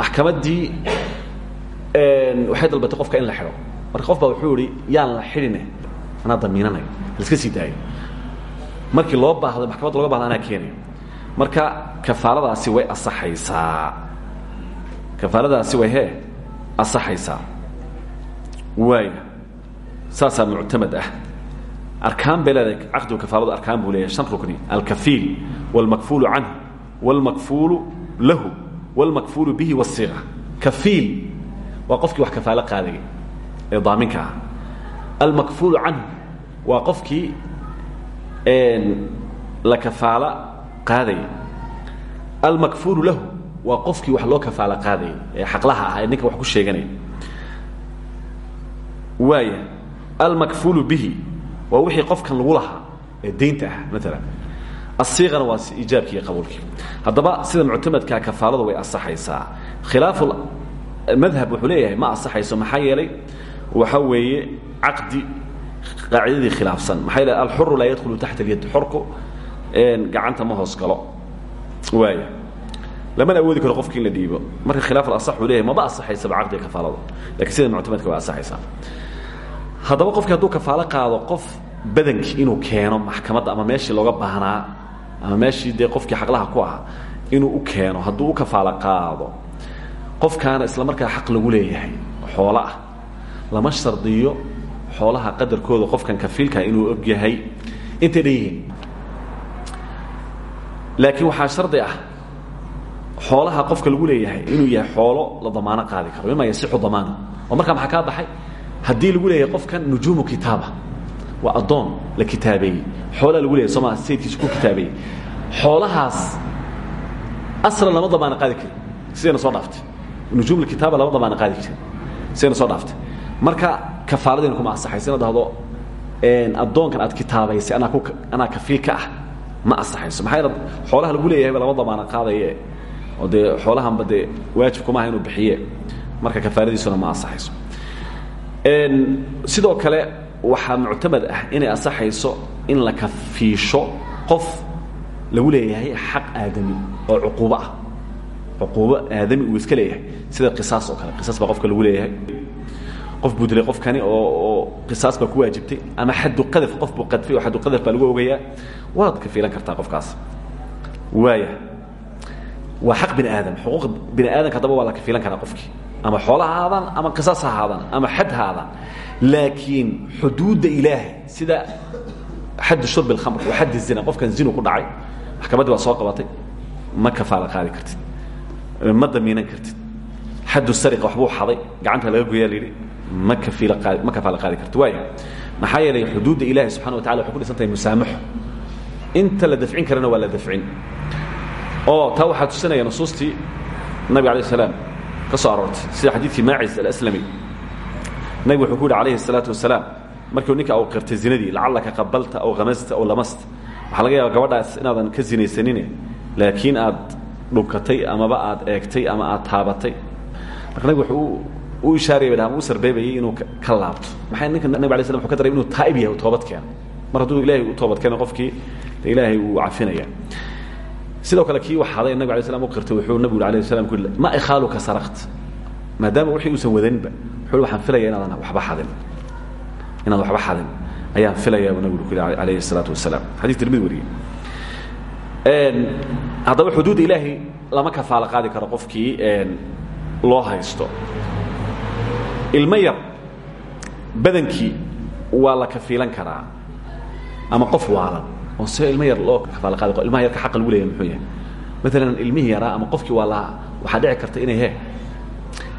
maxkamaddii waxay dalbatay qofka in la xidho. Marka qof baa wuxuu ihi yaan la xidhine anaa damiinanayo laiska sii daayo markii loo baahdo maxkamadda loga bahdo anaa keenayo marka kafaaladaasi way asaxaysaa. Kafaaladaasi way hee asaxaysaa waaya saasaa muctamad ah arkaan bay leedahay caqdigu kafaaladu arkaan buu leeyahay shan rukni alkafiil wاlmakfuulu canhu wاlmakfuulu lahu wاlmakfuulu bihi wالsiiqa kafiil waa qofkii wax kafaalo qaadayay ee daaminka ah almakfuulu canhu waa qofkii la kafaalo qaadayay almakfuulu lahu waa qofkii wax loo kafaalo qaadayay ee xaqlaha ah ee ninka wax ku sheeganaya waaya almakfuulu bihi waa wixii qofkan lagu lahaa ee daynta ah maalan asiiqana waa ijaabkii iyo qabuulkii haddaba sida way asaxaysaa. Khilaafu madhab wuxuu leeyahay ma asaxayso maxaa yeelay? Waxa weeye caqdi qaacidadii khilaafsan. Maxaa yeele alxuru laa yadkhulu taxta alyad. Xorku gacanta ma hoos galo. Waaya lamana awoodi karo qofki in la dhiibo. Marka khilaaf alasax uu leeyahay maba asaxaysaba caqdiga kafaalada lakiin sida muctamadka way asaxaysaa haddaba qofki hadduu kafaalo qaado qof badankii inuu keeno maxkamadda ama meeshii looga baahnaa ama meeshii dee qofkii xaqlaha ku ahaa inuu u keeno hadduu u kafaalo qaado qofkaana isla markaa xaq lagu leeyahay xoolo ah lama shardiyo xoolaha qadarkooda qofkan kafiilka inuu og yahay intay dhan yihiin laakiin waxaa shardi ah xoolaha qofka lagu leeyahay inuu yahay xoolo la damaano qaadi karo mima yasixu damaanu oo markaa maxaa kaa baxay haddii lagu leeyahay qofkan nujuumu kitaaba waa addoon la kitaabeeyey. Xoolaa lagu leeyahay sooma sayidkiisu ku kitaabeeyey. Xoolahaas aslan lama damaano qaadi karin. Sidayna soo dhaaftay nujuum kitaaba lama damaano qaadi karin. Sidayna soo dhaaftay marka kafaaladayna kuma asaxaysa inaad dhahdo addoonkan aad kitaabaysay anaa ku anaa kafiil ka ah ma asaxayso maxaa yeele xoolaha lagu leeyahayba lama damaano qaadaye. Oo dee xoolahanba dee waajib kuma aha inuu bixiye. Marka kafaaladiisuna ma asaxayso sidoo kale waxaa muctamad ah inay asaxayso in la kafiisho qof lagu leeyahay xaq aadami oo cuquubo ah. Cuquubo aadami uu iska leeyahay sida qisaas oo kale qisaas baa qofka lagu leeyahay. Qof buu dilay qofkani oo qisaas baa ku waajibtay ama xaddu qadaf qof buu qadfay oo xaddu qadaf baa lagu ogayaa. Waad kafiilan kartaa qofkaas. Waaya waa xaq bini aadam xuquuq bini aadamka haddaba waa la kafiilan karaa qofkii ama xoola ha ahaadaan ama qisaas ha ahaadaan ama xad ha ahaadaan laakiin xuduudda ilaahay sida xaddu shurbi alkhamr wa xaddi zina qofkan zinu ku dhacay maxkamaddii baa soo qabatay ma kafaala qaadi kartid ma damiinan kartid. Xaddu sariqa waxbuu xaday gacanta laga goyaa layidhi ma kafiila qaadi ma kafaala qaadi kartid. Waaya maxaa yeelay xuduudda ilaahi subxana wa tacala waxay ku dhisan tahay musaamaxo inta la dafcin karana waa la dafcin. Oo taa waxaa tusinaya nusuustii nabiga alayh salaam ka soo aroortay sida xadiidkii maacis alaslami. Nabig wuxuu ku yidhi calayhi الsalaatu wasalaam markiu ninka au qirtay zinadii lacallaka qabalta aw hamasta aw lamasta. Waxaa laga yaaba gabadhaas inaadan ka zinaysanine laakiin aad dhunkatay amaba aad eegtay ama aad taabatay. Marka nabig wuxuu u ishaaraya ba ama u sarbeebayay inuu ka laabto. Maxay ninka nabig alay slam wxu ka daray inuu taa'ib yahay u toobad keeno mar hadduu ilahay u toobad keeno qofkii de ilaahay wuu cafinaya sidoo kale kii waxaaday nabig alay slam u qirtay wuxuu nabigu alayh slam ku ma ikhaaluka saraqt. Maadaama wixii uusan wadaninba wuxuu waxaan filaya inaadan waxba xadin. Inaadan waxba xadin. Ayaan filaya buu nabigu ku yidhi alayhi الsalaatu wasalaam xadis tirmidi wariyey. Haddaba xuduudda ilaahay lama kafaalo qaadi karo qofkii loo haysto. Ilmo yar badankii waa la kafiilan karaa ama qof waalan oo se ilmo yar loo kafaalo qaadi karo ilmaha yarka xaqa lagu leeyahay muxuu yahay. Maalan ilmihii yaraa ama qofkii waa la waxaa dhici karta inay he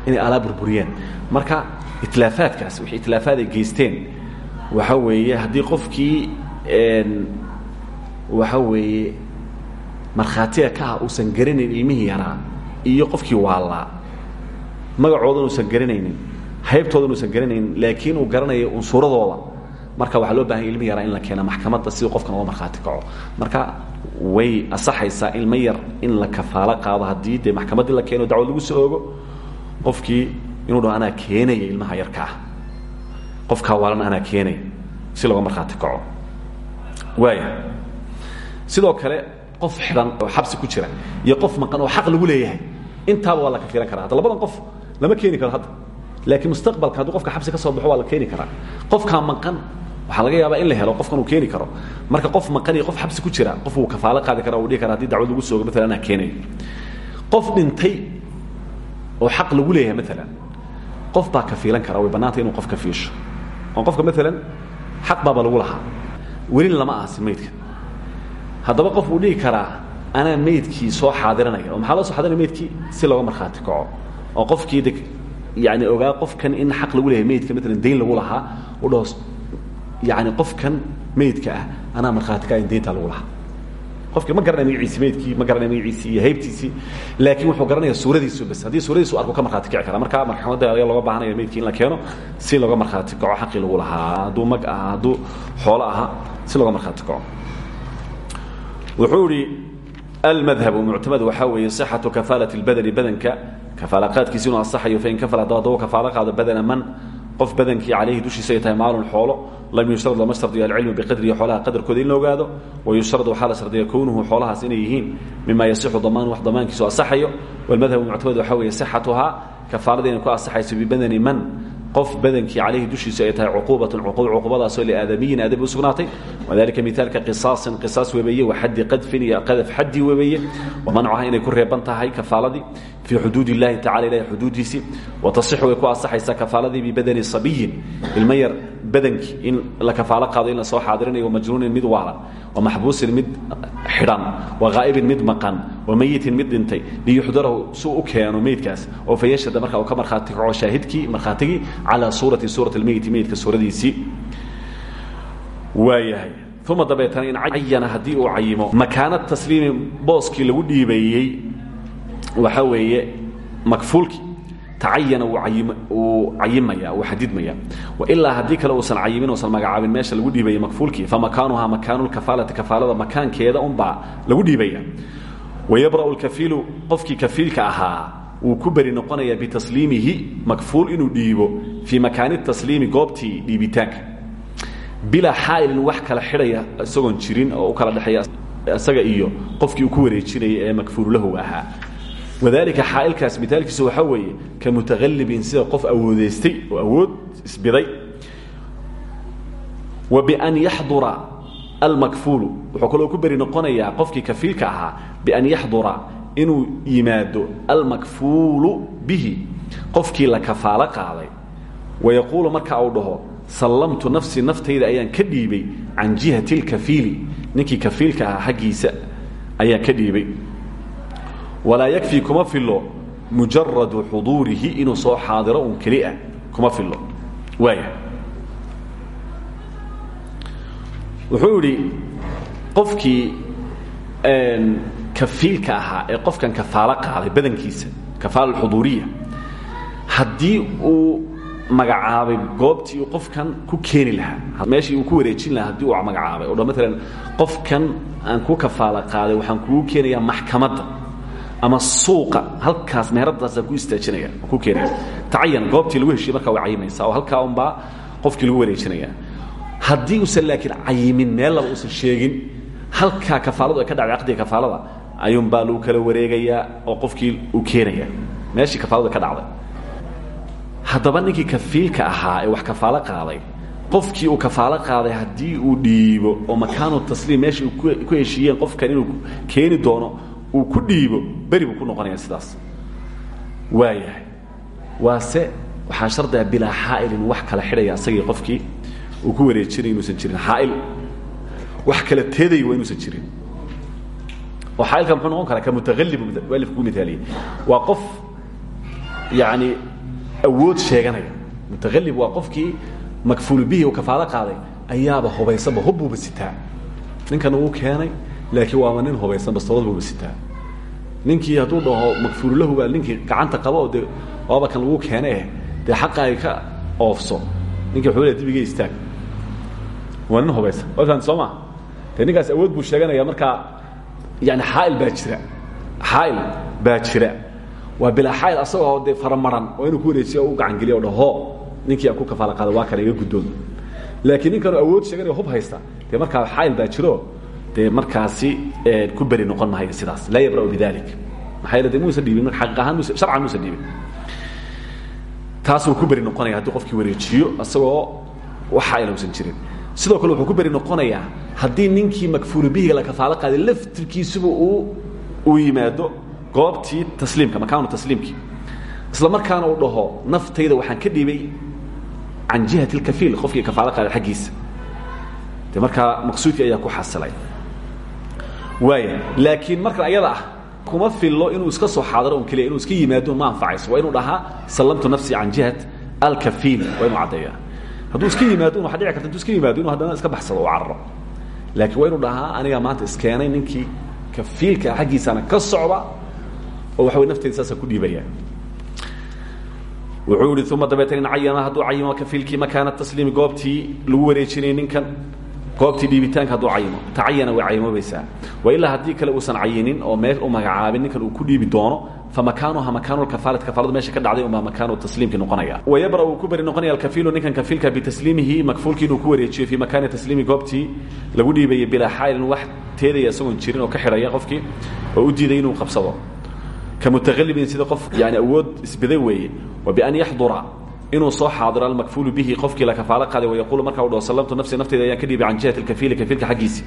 inay alaa burburiyaan marka itlaafaadkaas wixii itlaafaad ay geysteen waxa weeye haddii qofkii waxa weeye markhaatiga ka ah uusan garanayn ilmihii yaraa iyo qofkii waalaa magacoodan uusan garanaynin haybtoodan uusan garanaynin laakiin uu garanayo unsuradooda marka waxaa loo baahan ya ilmihi yaraa in la keena maxkamadda sidii qofkan uga markhaati kaco. Marka way asaxaysaa ilmo yar in la kafaalo qaado haddii dee maxkamaddii la keeno dacwad lagu soo ogo qofkii inuu dhaho anaa keenaya ilmaha yarka ah. Qofkaa waalan anaa keenaya si looga markhaati kaco. Waaya sidoo kale qof xidhan oo xabsi ku jira iyo qof maqan oo xaq lagu leeyahay intaaba waa la kafiilan karaa. Hadda labadan qof lama keeni karo hadda laakiin mustaqbalka hadduu qofka xabsi ka soo baxo waa la keeni karaa. Qofkaa maqan waxaa laga yaabaa in la helo qofkan uu keeni karo. Marka qof maqan iyo qof xabsi ku jira qof wuu kafaalo qaadi kara uu dhihi kara haddii dacwad lagu soogo maalan anaa keenayo qof dhintay oo xaq lagu leeyahay maalan qof baa kafiilan kara way bannaantay inuu qof kafiisho oo qofka maalan xaq baaba lagu lahaa. Welina lama aasin maydka. Haddaba qof uu dhihi karaa anaa maydkii soo xaadiranaya. Oo maxaa loo soo xadiranaya maydkii? Si looga markhaati kaco. Oo qofkii de yani ogaa qofkan in xaq lagu leeyahay maydka maalan dayn lagu lahaa u dhaho yani qofkan maydka ah anaa markhaati ka in dayntaa lagu lahaa qofkii ma garanaya magaciisi maydkii ma garanaya magaciisii iyo haybtiisii laakiin wuxuu garanaya suuradiisu bas haddii suuradiisu arko ka markhaati kici kara marka maxkamadda ayaa looga baahanaya maydkii in la keeno si looga markhaati kaco xaqii lagu lahaa hadduu mag aha hadduu xoolo ahaa si looga markhaati kaco wuxuu idhi almadhabu muctamad waxaa weeye sixatu kafaalat اlbadani badanka kafaala qaadkiisi inuu asaxayo fain kafala haddaba hadduu kafaalo qaado badana man qof badankii calayhi dushiisa ay tahay maalun xoolo lam yushrad lama shardiyo alcilmu biqadrihi xoolaha qadarkooda in la ogaado wayushrad waxaa la shardiya kownuhu xoolahaas inay yihiin mima yasixu damaan wax damaankiisu asaxayo walmadhabu muctamad waxaa weeye sixatuhaa kafaalada inay ku asaxayso bibadani man qof badankii calayhi dushiisu ay tahay cuquubatun cuquub cuquubadaasoo liaadamiyin aadabi u sugnaatay. Wadalika mithaalka qisaasin qisaas wa xaddi qadfin iyo qadaf xaddi webeeye. Wamancuha inay ku reeban tahay fii xuduud illahi tacala ilahi xuduudiisii watasixu way ku asaxaysaa kafaaladii bibadani sabiyin ilmo yar badankii in la kafaalo qaado in la soo xaadirinayo wamajnuunin mid waalan wamaxbuusin mid xidhan waqaa'ibin mid maqan wamayitin mid dhintay liyuxdarahu suu u keeno meydkaas oo fayashhada marka uu ka markhaati kaco shaahidkii markhaatigii calaa suurati suurat almeyiti meydka suuradiisii waayahay. Uma dabeetana in cayana haddii uu cayimo makaana tasliimi booskii lagu dhiibeeyey waxaa weeye makfuulkii tacayana wuu cayimaya wuu xadidmaya wailaa haddii kale uusan cayimin uusan magacaabin meesha lagu dhiibaya makfuulkii famakaanuhaa makaanulkafaalati kafaalada makaankeeda unbaa lagu dhiibaya. Wayabra'u lkafiilu qofkii kafiilka ahaa wuu ku beri noqonayaa bitasliimihi makfuul inuu dhiibo fii makaani tasliimi goobtii dhiibitaanka. Bilaa xaa'ilin wax kala xidhaya isagoon jirin oo kala dhexeeya isaga iyo qofkii ku wareejinaya ee makfuululahu ahaa wadalika xaailkaas mitaalkiisu waxaa weeye ka mutahalibin sida qof awoodaystay oo awood isbiday. Wa bian yaxdura almakfuulu wuxuu kaloo ku beri noqonayaa qofkii kafiilka ahaa bian yaxdura inuu yimaado almakfuulu bihi qofkii la kafaalo qaaday. Wayaquulu marka uu dhaho sallamtu nafsii naftayda ayaan ka dhiibay can jihati اlkafiili ninkii kafiilka ahaa xaggiisa ayaan ka dhiibay walaa yakfi kuma filo mujaradu xuduurihi inuu soo xaadiro un keli ah kuma filo waaya wuxuu idhi qofkii kafiilka ahaa ee qofkan kafaalo qaaday badankiisa kafaala xuduuriya haddii uu magacaabay goobtii uu qofkan ku keeni lahaa meeshii uu ku wareejin lahaa haddii uu magacaabay o dhan maalan qofkan aan ku kafaalo qaaday waxaan kugu keenayaa maxkamadda ama suuqa halkaas meheradaasaan ku istaajinaya ku keenaya. Tacayan goobtii lagu heshiye markaa way cayimaysaa oo halkaa unbaa qofkii lagu wareejinaya. Haddii uusan laakiin cayimin meel laba uusan sheegin halkaa kafaaladu ka dhacday caqdiga kafaalada ayuunbaa lagu kala wareegayaa oo qofkii uu keenaya. Meeshii kafaaladu ka dhacday. Haddaba ninkii kafiilka ahaa ee wax kafaalo qaaday qofkii uu kafaalo qaaday haddii uu dhiibo oo makaanu tasliim ku heshiiyeen qofkan inuu keeni doono uu ku dhiibo beri buu ku noqonaya sidaas. Waayahay. Waase waxaa shardiga bilaa xaa'ilin wax kala xidhaya asagii qofkii uu ku wareejinay inuusan jirin. Xaa'il. Wax kala teedaya waa inuusan jirin. Oo xaailka muxuu noqon karaa ka mutaqallib mualifku ku mithaaliyey waa qof yacni awood sheeganaya. Mutaqallib waa qofkii makfuulu bihi uu kafaalo qaaday ayaaba hubaysanba hubbuuba sitaa ninkan uu keenay laakiin waaba nin hubaysan bastoolad buuba sitaa ninkii hadduu dhaho makfuululahu baa ninkii gacanta qaba oo dee waaba kan lagu keene dee xaqa ay ka oofso ninkii wuxuu le dibiga istaag waa nin hubaysan wakan soo ma dee ninkaas awood buu sheeganaya markaa yani xaail baa jira xaail baa jira waa bilaa xaail asagoo dee faramaran oo inuu ku wareejiya u gacangeliya o dhaho ninkii aan ku kafaala qaada waa kana iga guddoon laakiin ninkan awood sheeganaya hub haysta dee markaa xaail baa jiro dee markaasi ku beri noqon mahayo sidaas. Laa yabra'u bidalik. Maxaa yeele de muusan dhiibin? Xaqiiq ahaan mus sharcan muusan dhiibin? Taasuu ku beri noqonaya haddii qofkii wareejiyo isagoo wax xaail uusan jirin. Sidoo kale wuxuu ku beri noqonayaa haddii ninkii makfuulu bihiga la kafaalo qaaday laftirkiisuba uu uu yimaado goobtii tasliimka makaanu tasliimkii. Isla markaana uu dhaho naftayda waxaan ka dhiibay can jihati اlkafiil qofkii kafaalo qaaday xaggiisa. De markaa maqsuudkii ayaa ku xasilay waaya laakiin markan ayada ah kuma fillo inuu iska soo xaadiro un keliya inuu iska yimaado ma anfacayso. Waa inuu dhahaa sallamtu nafsii can jihat alkafiil waa inuu caddeeyaa hadduu iska yimaado waxa dhici karta intuu iska yimaado inuu haddana iska baxsado oo cararo. Laakiin waa inuu dhahaa anigaa maanta iskeenay ninkii kafiilka xaggiisana ka socda oo waxa wey nafteyda saasa ku dhiibaya. Wuxuu yihi uma dabeetna in cayama hadduu cayimo kafiilkii makaana tasliimi goobtii lagu wareejinayay ninkan goobtii dhiibitaanka hadduu cayimo. Tacayana way cayimoobaysaa wa ilaa haddii kale uusan cayinin oo meel u magacaabin ninkan uu ku dhiibi doono famakanuha makaanu kafaalati kafaaladu meesha ka dhacday unbaa makaanu tasliimki noqonaya. Wayabra uu ku beri noqonaya alkafiilu ninkan kafiilka bitasliimihi makfuulkii inuu ku wareejiyo fii makaani tasliimi goobtii lagu dhiibayay bilaa xaa'ilin wax teedaya isagoon jirin oo ka xidhaya qofkii oo u diiday inuu qabsado. Ka mutaqalibin sida qof yani awood isbida weeye wa bian yaxdura inuu soo xaadiro almakfuulu bihi qofkii la kafaalo qaaday wayaquulu markaa u dhaho sallamtu nafsi nafteyda ayaan ka dhiibay can jihati alkafiili kafiilka xaggiisi.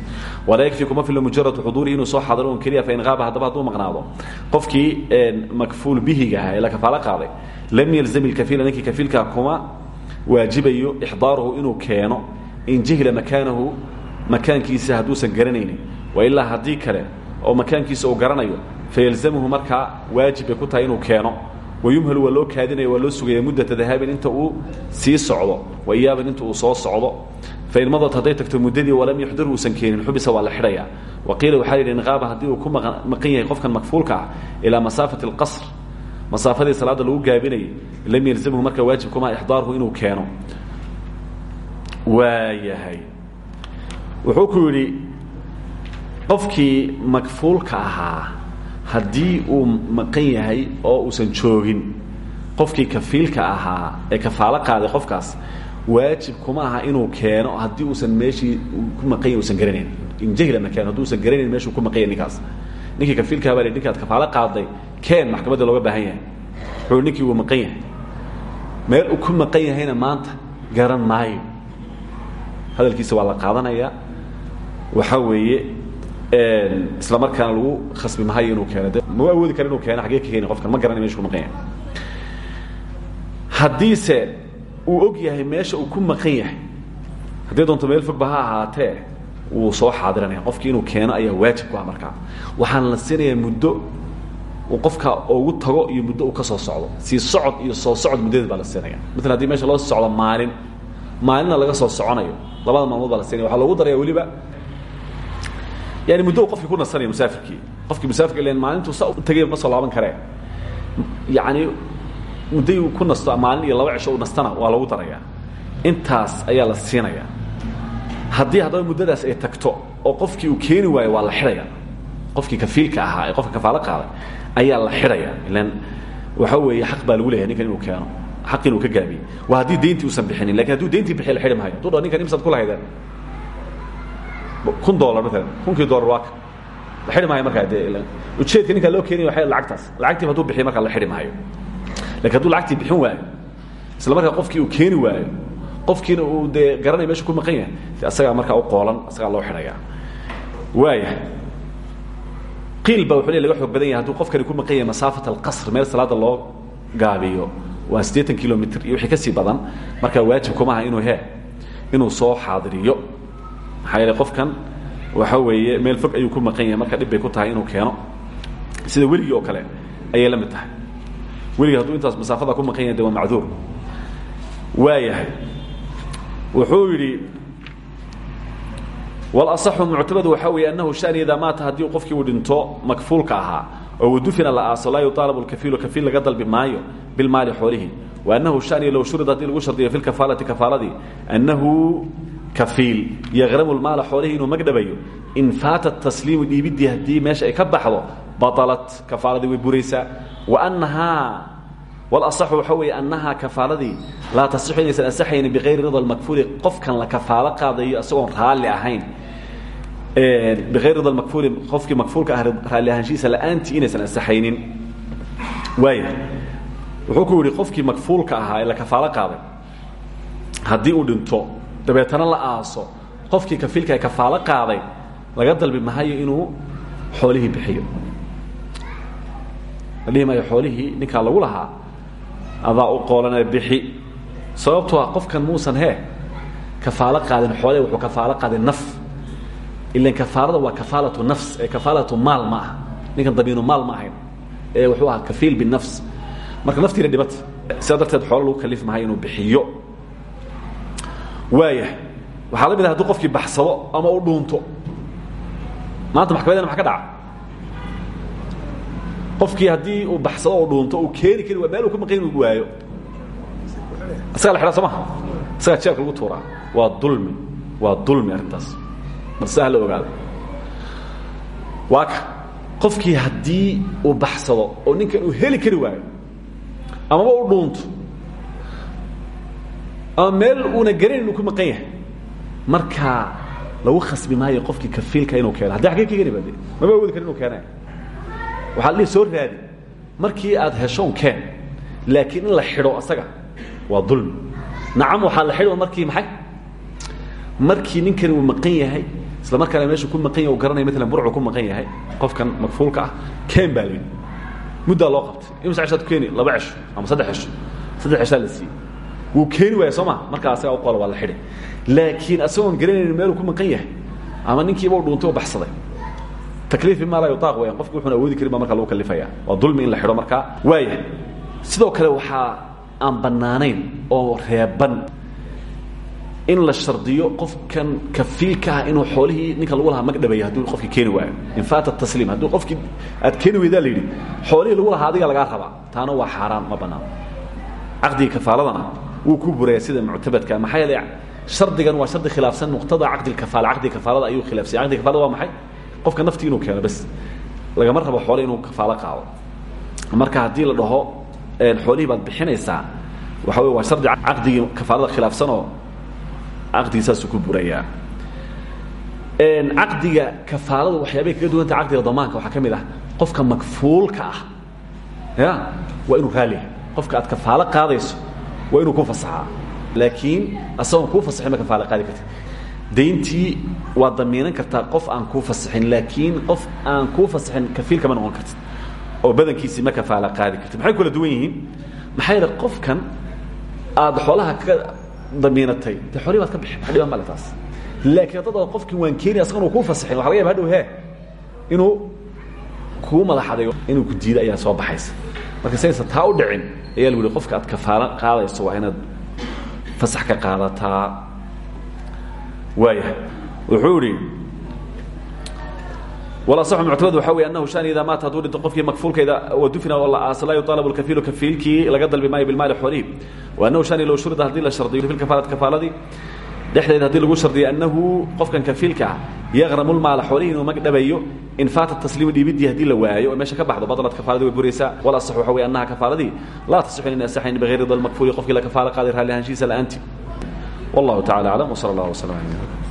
Walaa yakfi kuma filo mujaradu xuduuri inuu soo xaadiro un keliya fain qaaba haddaba hadduu maqnaado. Qofkii makfuul bihiga ahaa ee la kafaalo qaaday lam yalzam ilkafiila ninkii kafiilka kuma waajibayo ixdaaruhu inuu keeno in jahila makaanahu makaankiisa hadduusan garanaynin. Wailaa haddii kale oo makaankiisa uu garanayo fayalzamhu markaa waajib bay ku tahay inuu keeno wayumhalu waa loo kaadinaya waa loo sugaya muddata dahaabin inta uu sii socdo waiyaaban inta uu soo socdo fain madad hadday tagto muddadii walam yuxdir uusan keenin xubisa waa la xidhaya waqiila waxaa yidhi inqaaba haddii uu ku maqan yahay qofkan makfuulka ah ilaa masaafati اlqasr masaafadii salaadda lagu gaabinayay lam yalzamhu marka waajib kuma ixdaaruhu inuu keeno waayahay wuxuu ku yidhi qofkii makfuulka ahaa haddii uu maqan yahay oo uusan joogin qofkii kafiilka ahaa ee kafaalo qaaday qofkaas waajib kuma aha inuu keeno haddii uusan meeshii ku maqan yahy usan garanayn in jahila ma keeno haddii usan garanayn meeshuu ku maqan yahay ninkaas. Ninkii kafiilkaa baa ninkaad kafaalo qaaday keen maxkamadda looga baahan yahay. Wuxuu ninkii uu maqan yahay. Meel uu ku maqan yahayna maanta garan maayo. Hadalkiisa waa la qaadanayaa waxaa weeye isla markaana lagu khasbi mahayo inuu keeno de ma awoodi kara inuu keeno xagee ka keeni qofkan? Ma garanay meshu ku maqan yahay. Haddiise uu og yahay meesha uu ku maqan yahay haddii doonto meel fogba ha ahaatee wuu soo xaadiranaya qofkii inuu keeno ayaa waajib ku ah markaa waxaana la siinayaa muddo uu qofka ugu tago iyo muddo uu ka soo socdo. Sii socod iyo soo socod muddadeed baa la siinaya maala haddii meesha loo socdo maalin maalinna laga soo soconayo. Labada maalmood baa la siinaya waxaa loogu daraya weliba yani muddo uu qofkii ku nasanaya musaafirkii qofkii musaafirka ilan maalintuu sa u tagay ma soo laaban karee yacni mudday uu ku nasto maalin iyo laba cisho uu nastana waa lagu daraya intaas ayaa la siinaya haddii haddaba muddadaas ay tagto oo qofkii uu keeni waayo waa la xidhaya qofkii kafiilka ahaa ee qofka kafaalo qaaday ayaa la xidhaya ilan waxa weeye xaq baa lagu leeyahay ninkan inuu keeno xaq inuu ka gaabiyey waa haddii deyntii uusan bixinin laakiin hadduu deyntii bixiy la xidhi maayo hadduu dha ninkan imsaad kula haydeen kun dolar maalan kunkii dolar waa ka la xidhi maayo markaa dee ujeedka ninkaa loo keenaya waa lacagtaas lacagtiiba haduu bixiy markaa la xidhi maayo. Lakin hadduu lacagtii bixin waayo isla markaa qofkii uu keeni waayo qofkiina uu dee garanaya meesha ku maqan yahay asagaa markaa u qoolan asagaa loo xidhaya. Waaya qiil ba wuxuu le laga xoog badan yahay hadduu qofkani ku maqan yahay masaafat alqasr meel salaada loo gaabiyo waa siddeetan kilomitr iyo wixii ka sii badan markaa waajib kuma aha inuu he inuu soo xaadiriyo maxaa yeele qofkan waxa weeye meel fog ayuu ku maqan yahay. Marka dhib bay ku tahay inuu keeno. Sida weligii oo kale ayay la mid tahay. Weligii hadduu intaas masaafada ku maqan yahay de waa macduur. Waayahay. Wuxuu yidhi walaصaxu muctamadu waxaa weeye annahu shani idaa maata haddii qofkii uu dhinto makfuulka ahaa oo udufina la aaso laa yuaalabu lkafiilu kafiil laga dalbi maayo bilmaali xoolihi. Wa annahu shani low shurida haddii lagu shardiyo fi lkafaalati kafaaladii annahu kafiil yaqramu lmaala xoolihii inuu magdhabayo in faata tasliimu dhiibidii haddii meesha ay ka baxdo baطalat kafaaladii way buraysaa waanahaa walaصaxu waxa weeye annahaa kafaaladii laa tasixu inaysan ansaxaynin bikayri rida makfuuli qofkan la kafaalo qaadayo isagoon raalli ahayn. Bikayr rida makfuuli qofkii makfuulka ah raalli ahaanshihiisa la'aantii inaysan ansaxaynin waaya wuxuu ku yidhi qofkii makfuulka ahaa ee la kafaalo qaaday haddii uu dhinto dabeetana la aaso qofkii kafiilka kafaalo qaaday laga dalbi mahayo inuu xoolihii bixiyo. La dhihi maayo xoolihii ninkaa lagu lahaa adaa u qoolanee bixi. Sababtoo ah qofkan muusan hee kafaalo qaadin xoole wuxuu kafaalo qaaday naf. Ilan kafaalada waa kafaalatu nafs ee kafaalatu maal ma aha. Ninkan dabiinu maal ma ahayn ee wuxuu ahaa kafiil binafs marka naftiina dhibata sidaa darteed xoolo lagu kalif mahay inuu bixiyo waaya waxaa la mid ah haduu qofkii baxsado ama u dhuunto. Maanta maxkamadeena maxa ka dhaca? Qofkii haddii uu baxsado oo dhuunto uu keeni kari waa meel uu ku maqan uu waayo. Isagaa la xidhaa soo maha? Isagaa jeelka lagu tuuraa? Waa dulmi. Waa dulmi arrintaas. Bal sidaa hala ogaado. Waa ka. Qofkii haddii uu baxsado oo ninkan uu heli kari waayo amaba u dhuunto ama meel uuna garanayn uu ku maqan yahay. Markaa lagu khasbi maayo qofkii kafiilka inuu keeno haddi agee ka geni bade maba awoodi karin inu keenay? Waxaa la dhihi soo raadi. Markii aad heshoon keen laakiin in la xidho asaga waa dulmi nacam waxaa la xidho markii maxay? Markii ninkani uu maqan yahay isla markaana meeshu ku maqan yahay u garanaya maalan burcu ku maqan yahay qofkan makfuulka ah keen baa la yidhi. Muddaa loo qabtay. Imsa ceshaad ku keeni laba cesho ama saddex cesho saddex ceshaa la siiyey wuu keeni waaya soo ma? Markaa asagaa u qola waa la xidhi laakiin asagoon garanaynin meeluu ku maqan yahay ama ninkiiba u dhuuntay oo baxsaday takliif bima laa yutaaq weyaan qofki wuxuuna awoodi karin baa marka lagu kalifaya waa dulmi in la xidho markaa waaya sidoo kale waxaa aan bannaanayn oo reeban in la shardiyo qofkan kafiilka ah inuu xoolihii ninka lagu lahaa magdhabaya hadduu qofkii keeni waayo. In faata tasliim hadduu qofkii aad keeni weydaa la yidhi xoolihii lagu lahaa adiga lagaa rabaa. Taana waa xaaraan ma bannaan caqdigii kafaaladana wuu ku buraya sida muctabadka. Maxaa yeele shardigan waa shardi khilaafsan. Nuqtada caqdi kafaala caqdiga kafaalada ayuu khilaafsay caqdiga kafaalada waa maxay? Qofka naftii inuu keeno bas lagama rabo xoole inuu kafaalo qaado. Marka haddii la dhaho xoolihii baad bixinaysaa waxa wey waa shardi caqdigii kafaalada khilaafsanoo caqdigii saasuu ku burayaa caqdiga kafaalada waxyaabay kaga duwanta caqdiga damaanka waxaa ka mid ah qofka makfuulka ah. Ya waa inuu raaliyahay qofka aad kafaalo qaadayso waa inuu ku fasaxaa. Laakiin asagoon kuu fasaxin ma kafaalo qaadi kartid. Dayntii waad damiinan kartaa qof aan kuu fasaxin laakiin qof aan kuu fasaxin kafiil kama noqon kartid. Oo badankiisii ma kafaala qaadi kartid. Maxay kula duwan yihiin? Maxaa yeele qofkan aad xoolaha ka damiinatay? Dee xoolihi baad ka bixi wax dhibaan male taas. Laakiin haddad qofkii waan keeni asagoon uu kuu fasaxin waxa laga yaba hadhow he. Inuu kuu madaxadayo inuu ku diido ayaa soo baxaysa. Marka saysan taa u dhicin ayaa lagu yihi qofka aad kafaalo qaadayso waa inaad fasax ka qaadataa. Waayahay. Wuxuu idhi walaصxu muctamad waxa wey anahu shan idaa maata hadduu dhinto qofkii makfuulkayda wadufina oo la aasa laa yuطaalabu lkafiilu kafiilkii laga dalbi maayo bilmaali xoolihi wa anahu shani low shurida haddii la shardiyo fi kafaalati kafaaladii dhexdeeda haddii lagu shardiyo annahu qofkan kafiilka ah yaqramu lmaala xoolihi inuu magdhabayo in faata tasliimu dhiibidii haddii la waayo meesha ka baxdo badlad kafaaladii way buraysaa wal asax waxa wey annaha kafaaladii. Laa tasixu in asaxayn bigayri dal makfuuli qofkii la kafaalo qaaday raalli ahaanshihiisa la'aanti wallahu tacala aclam wsala allah wslam ala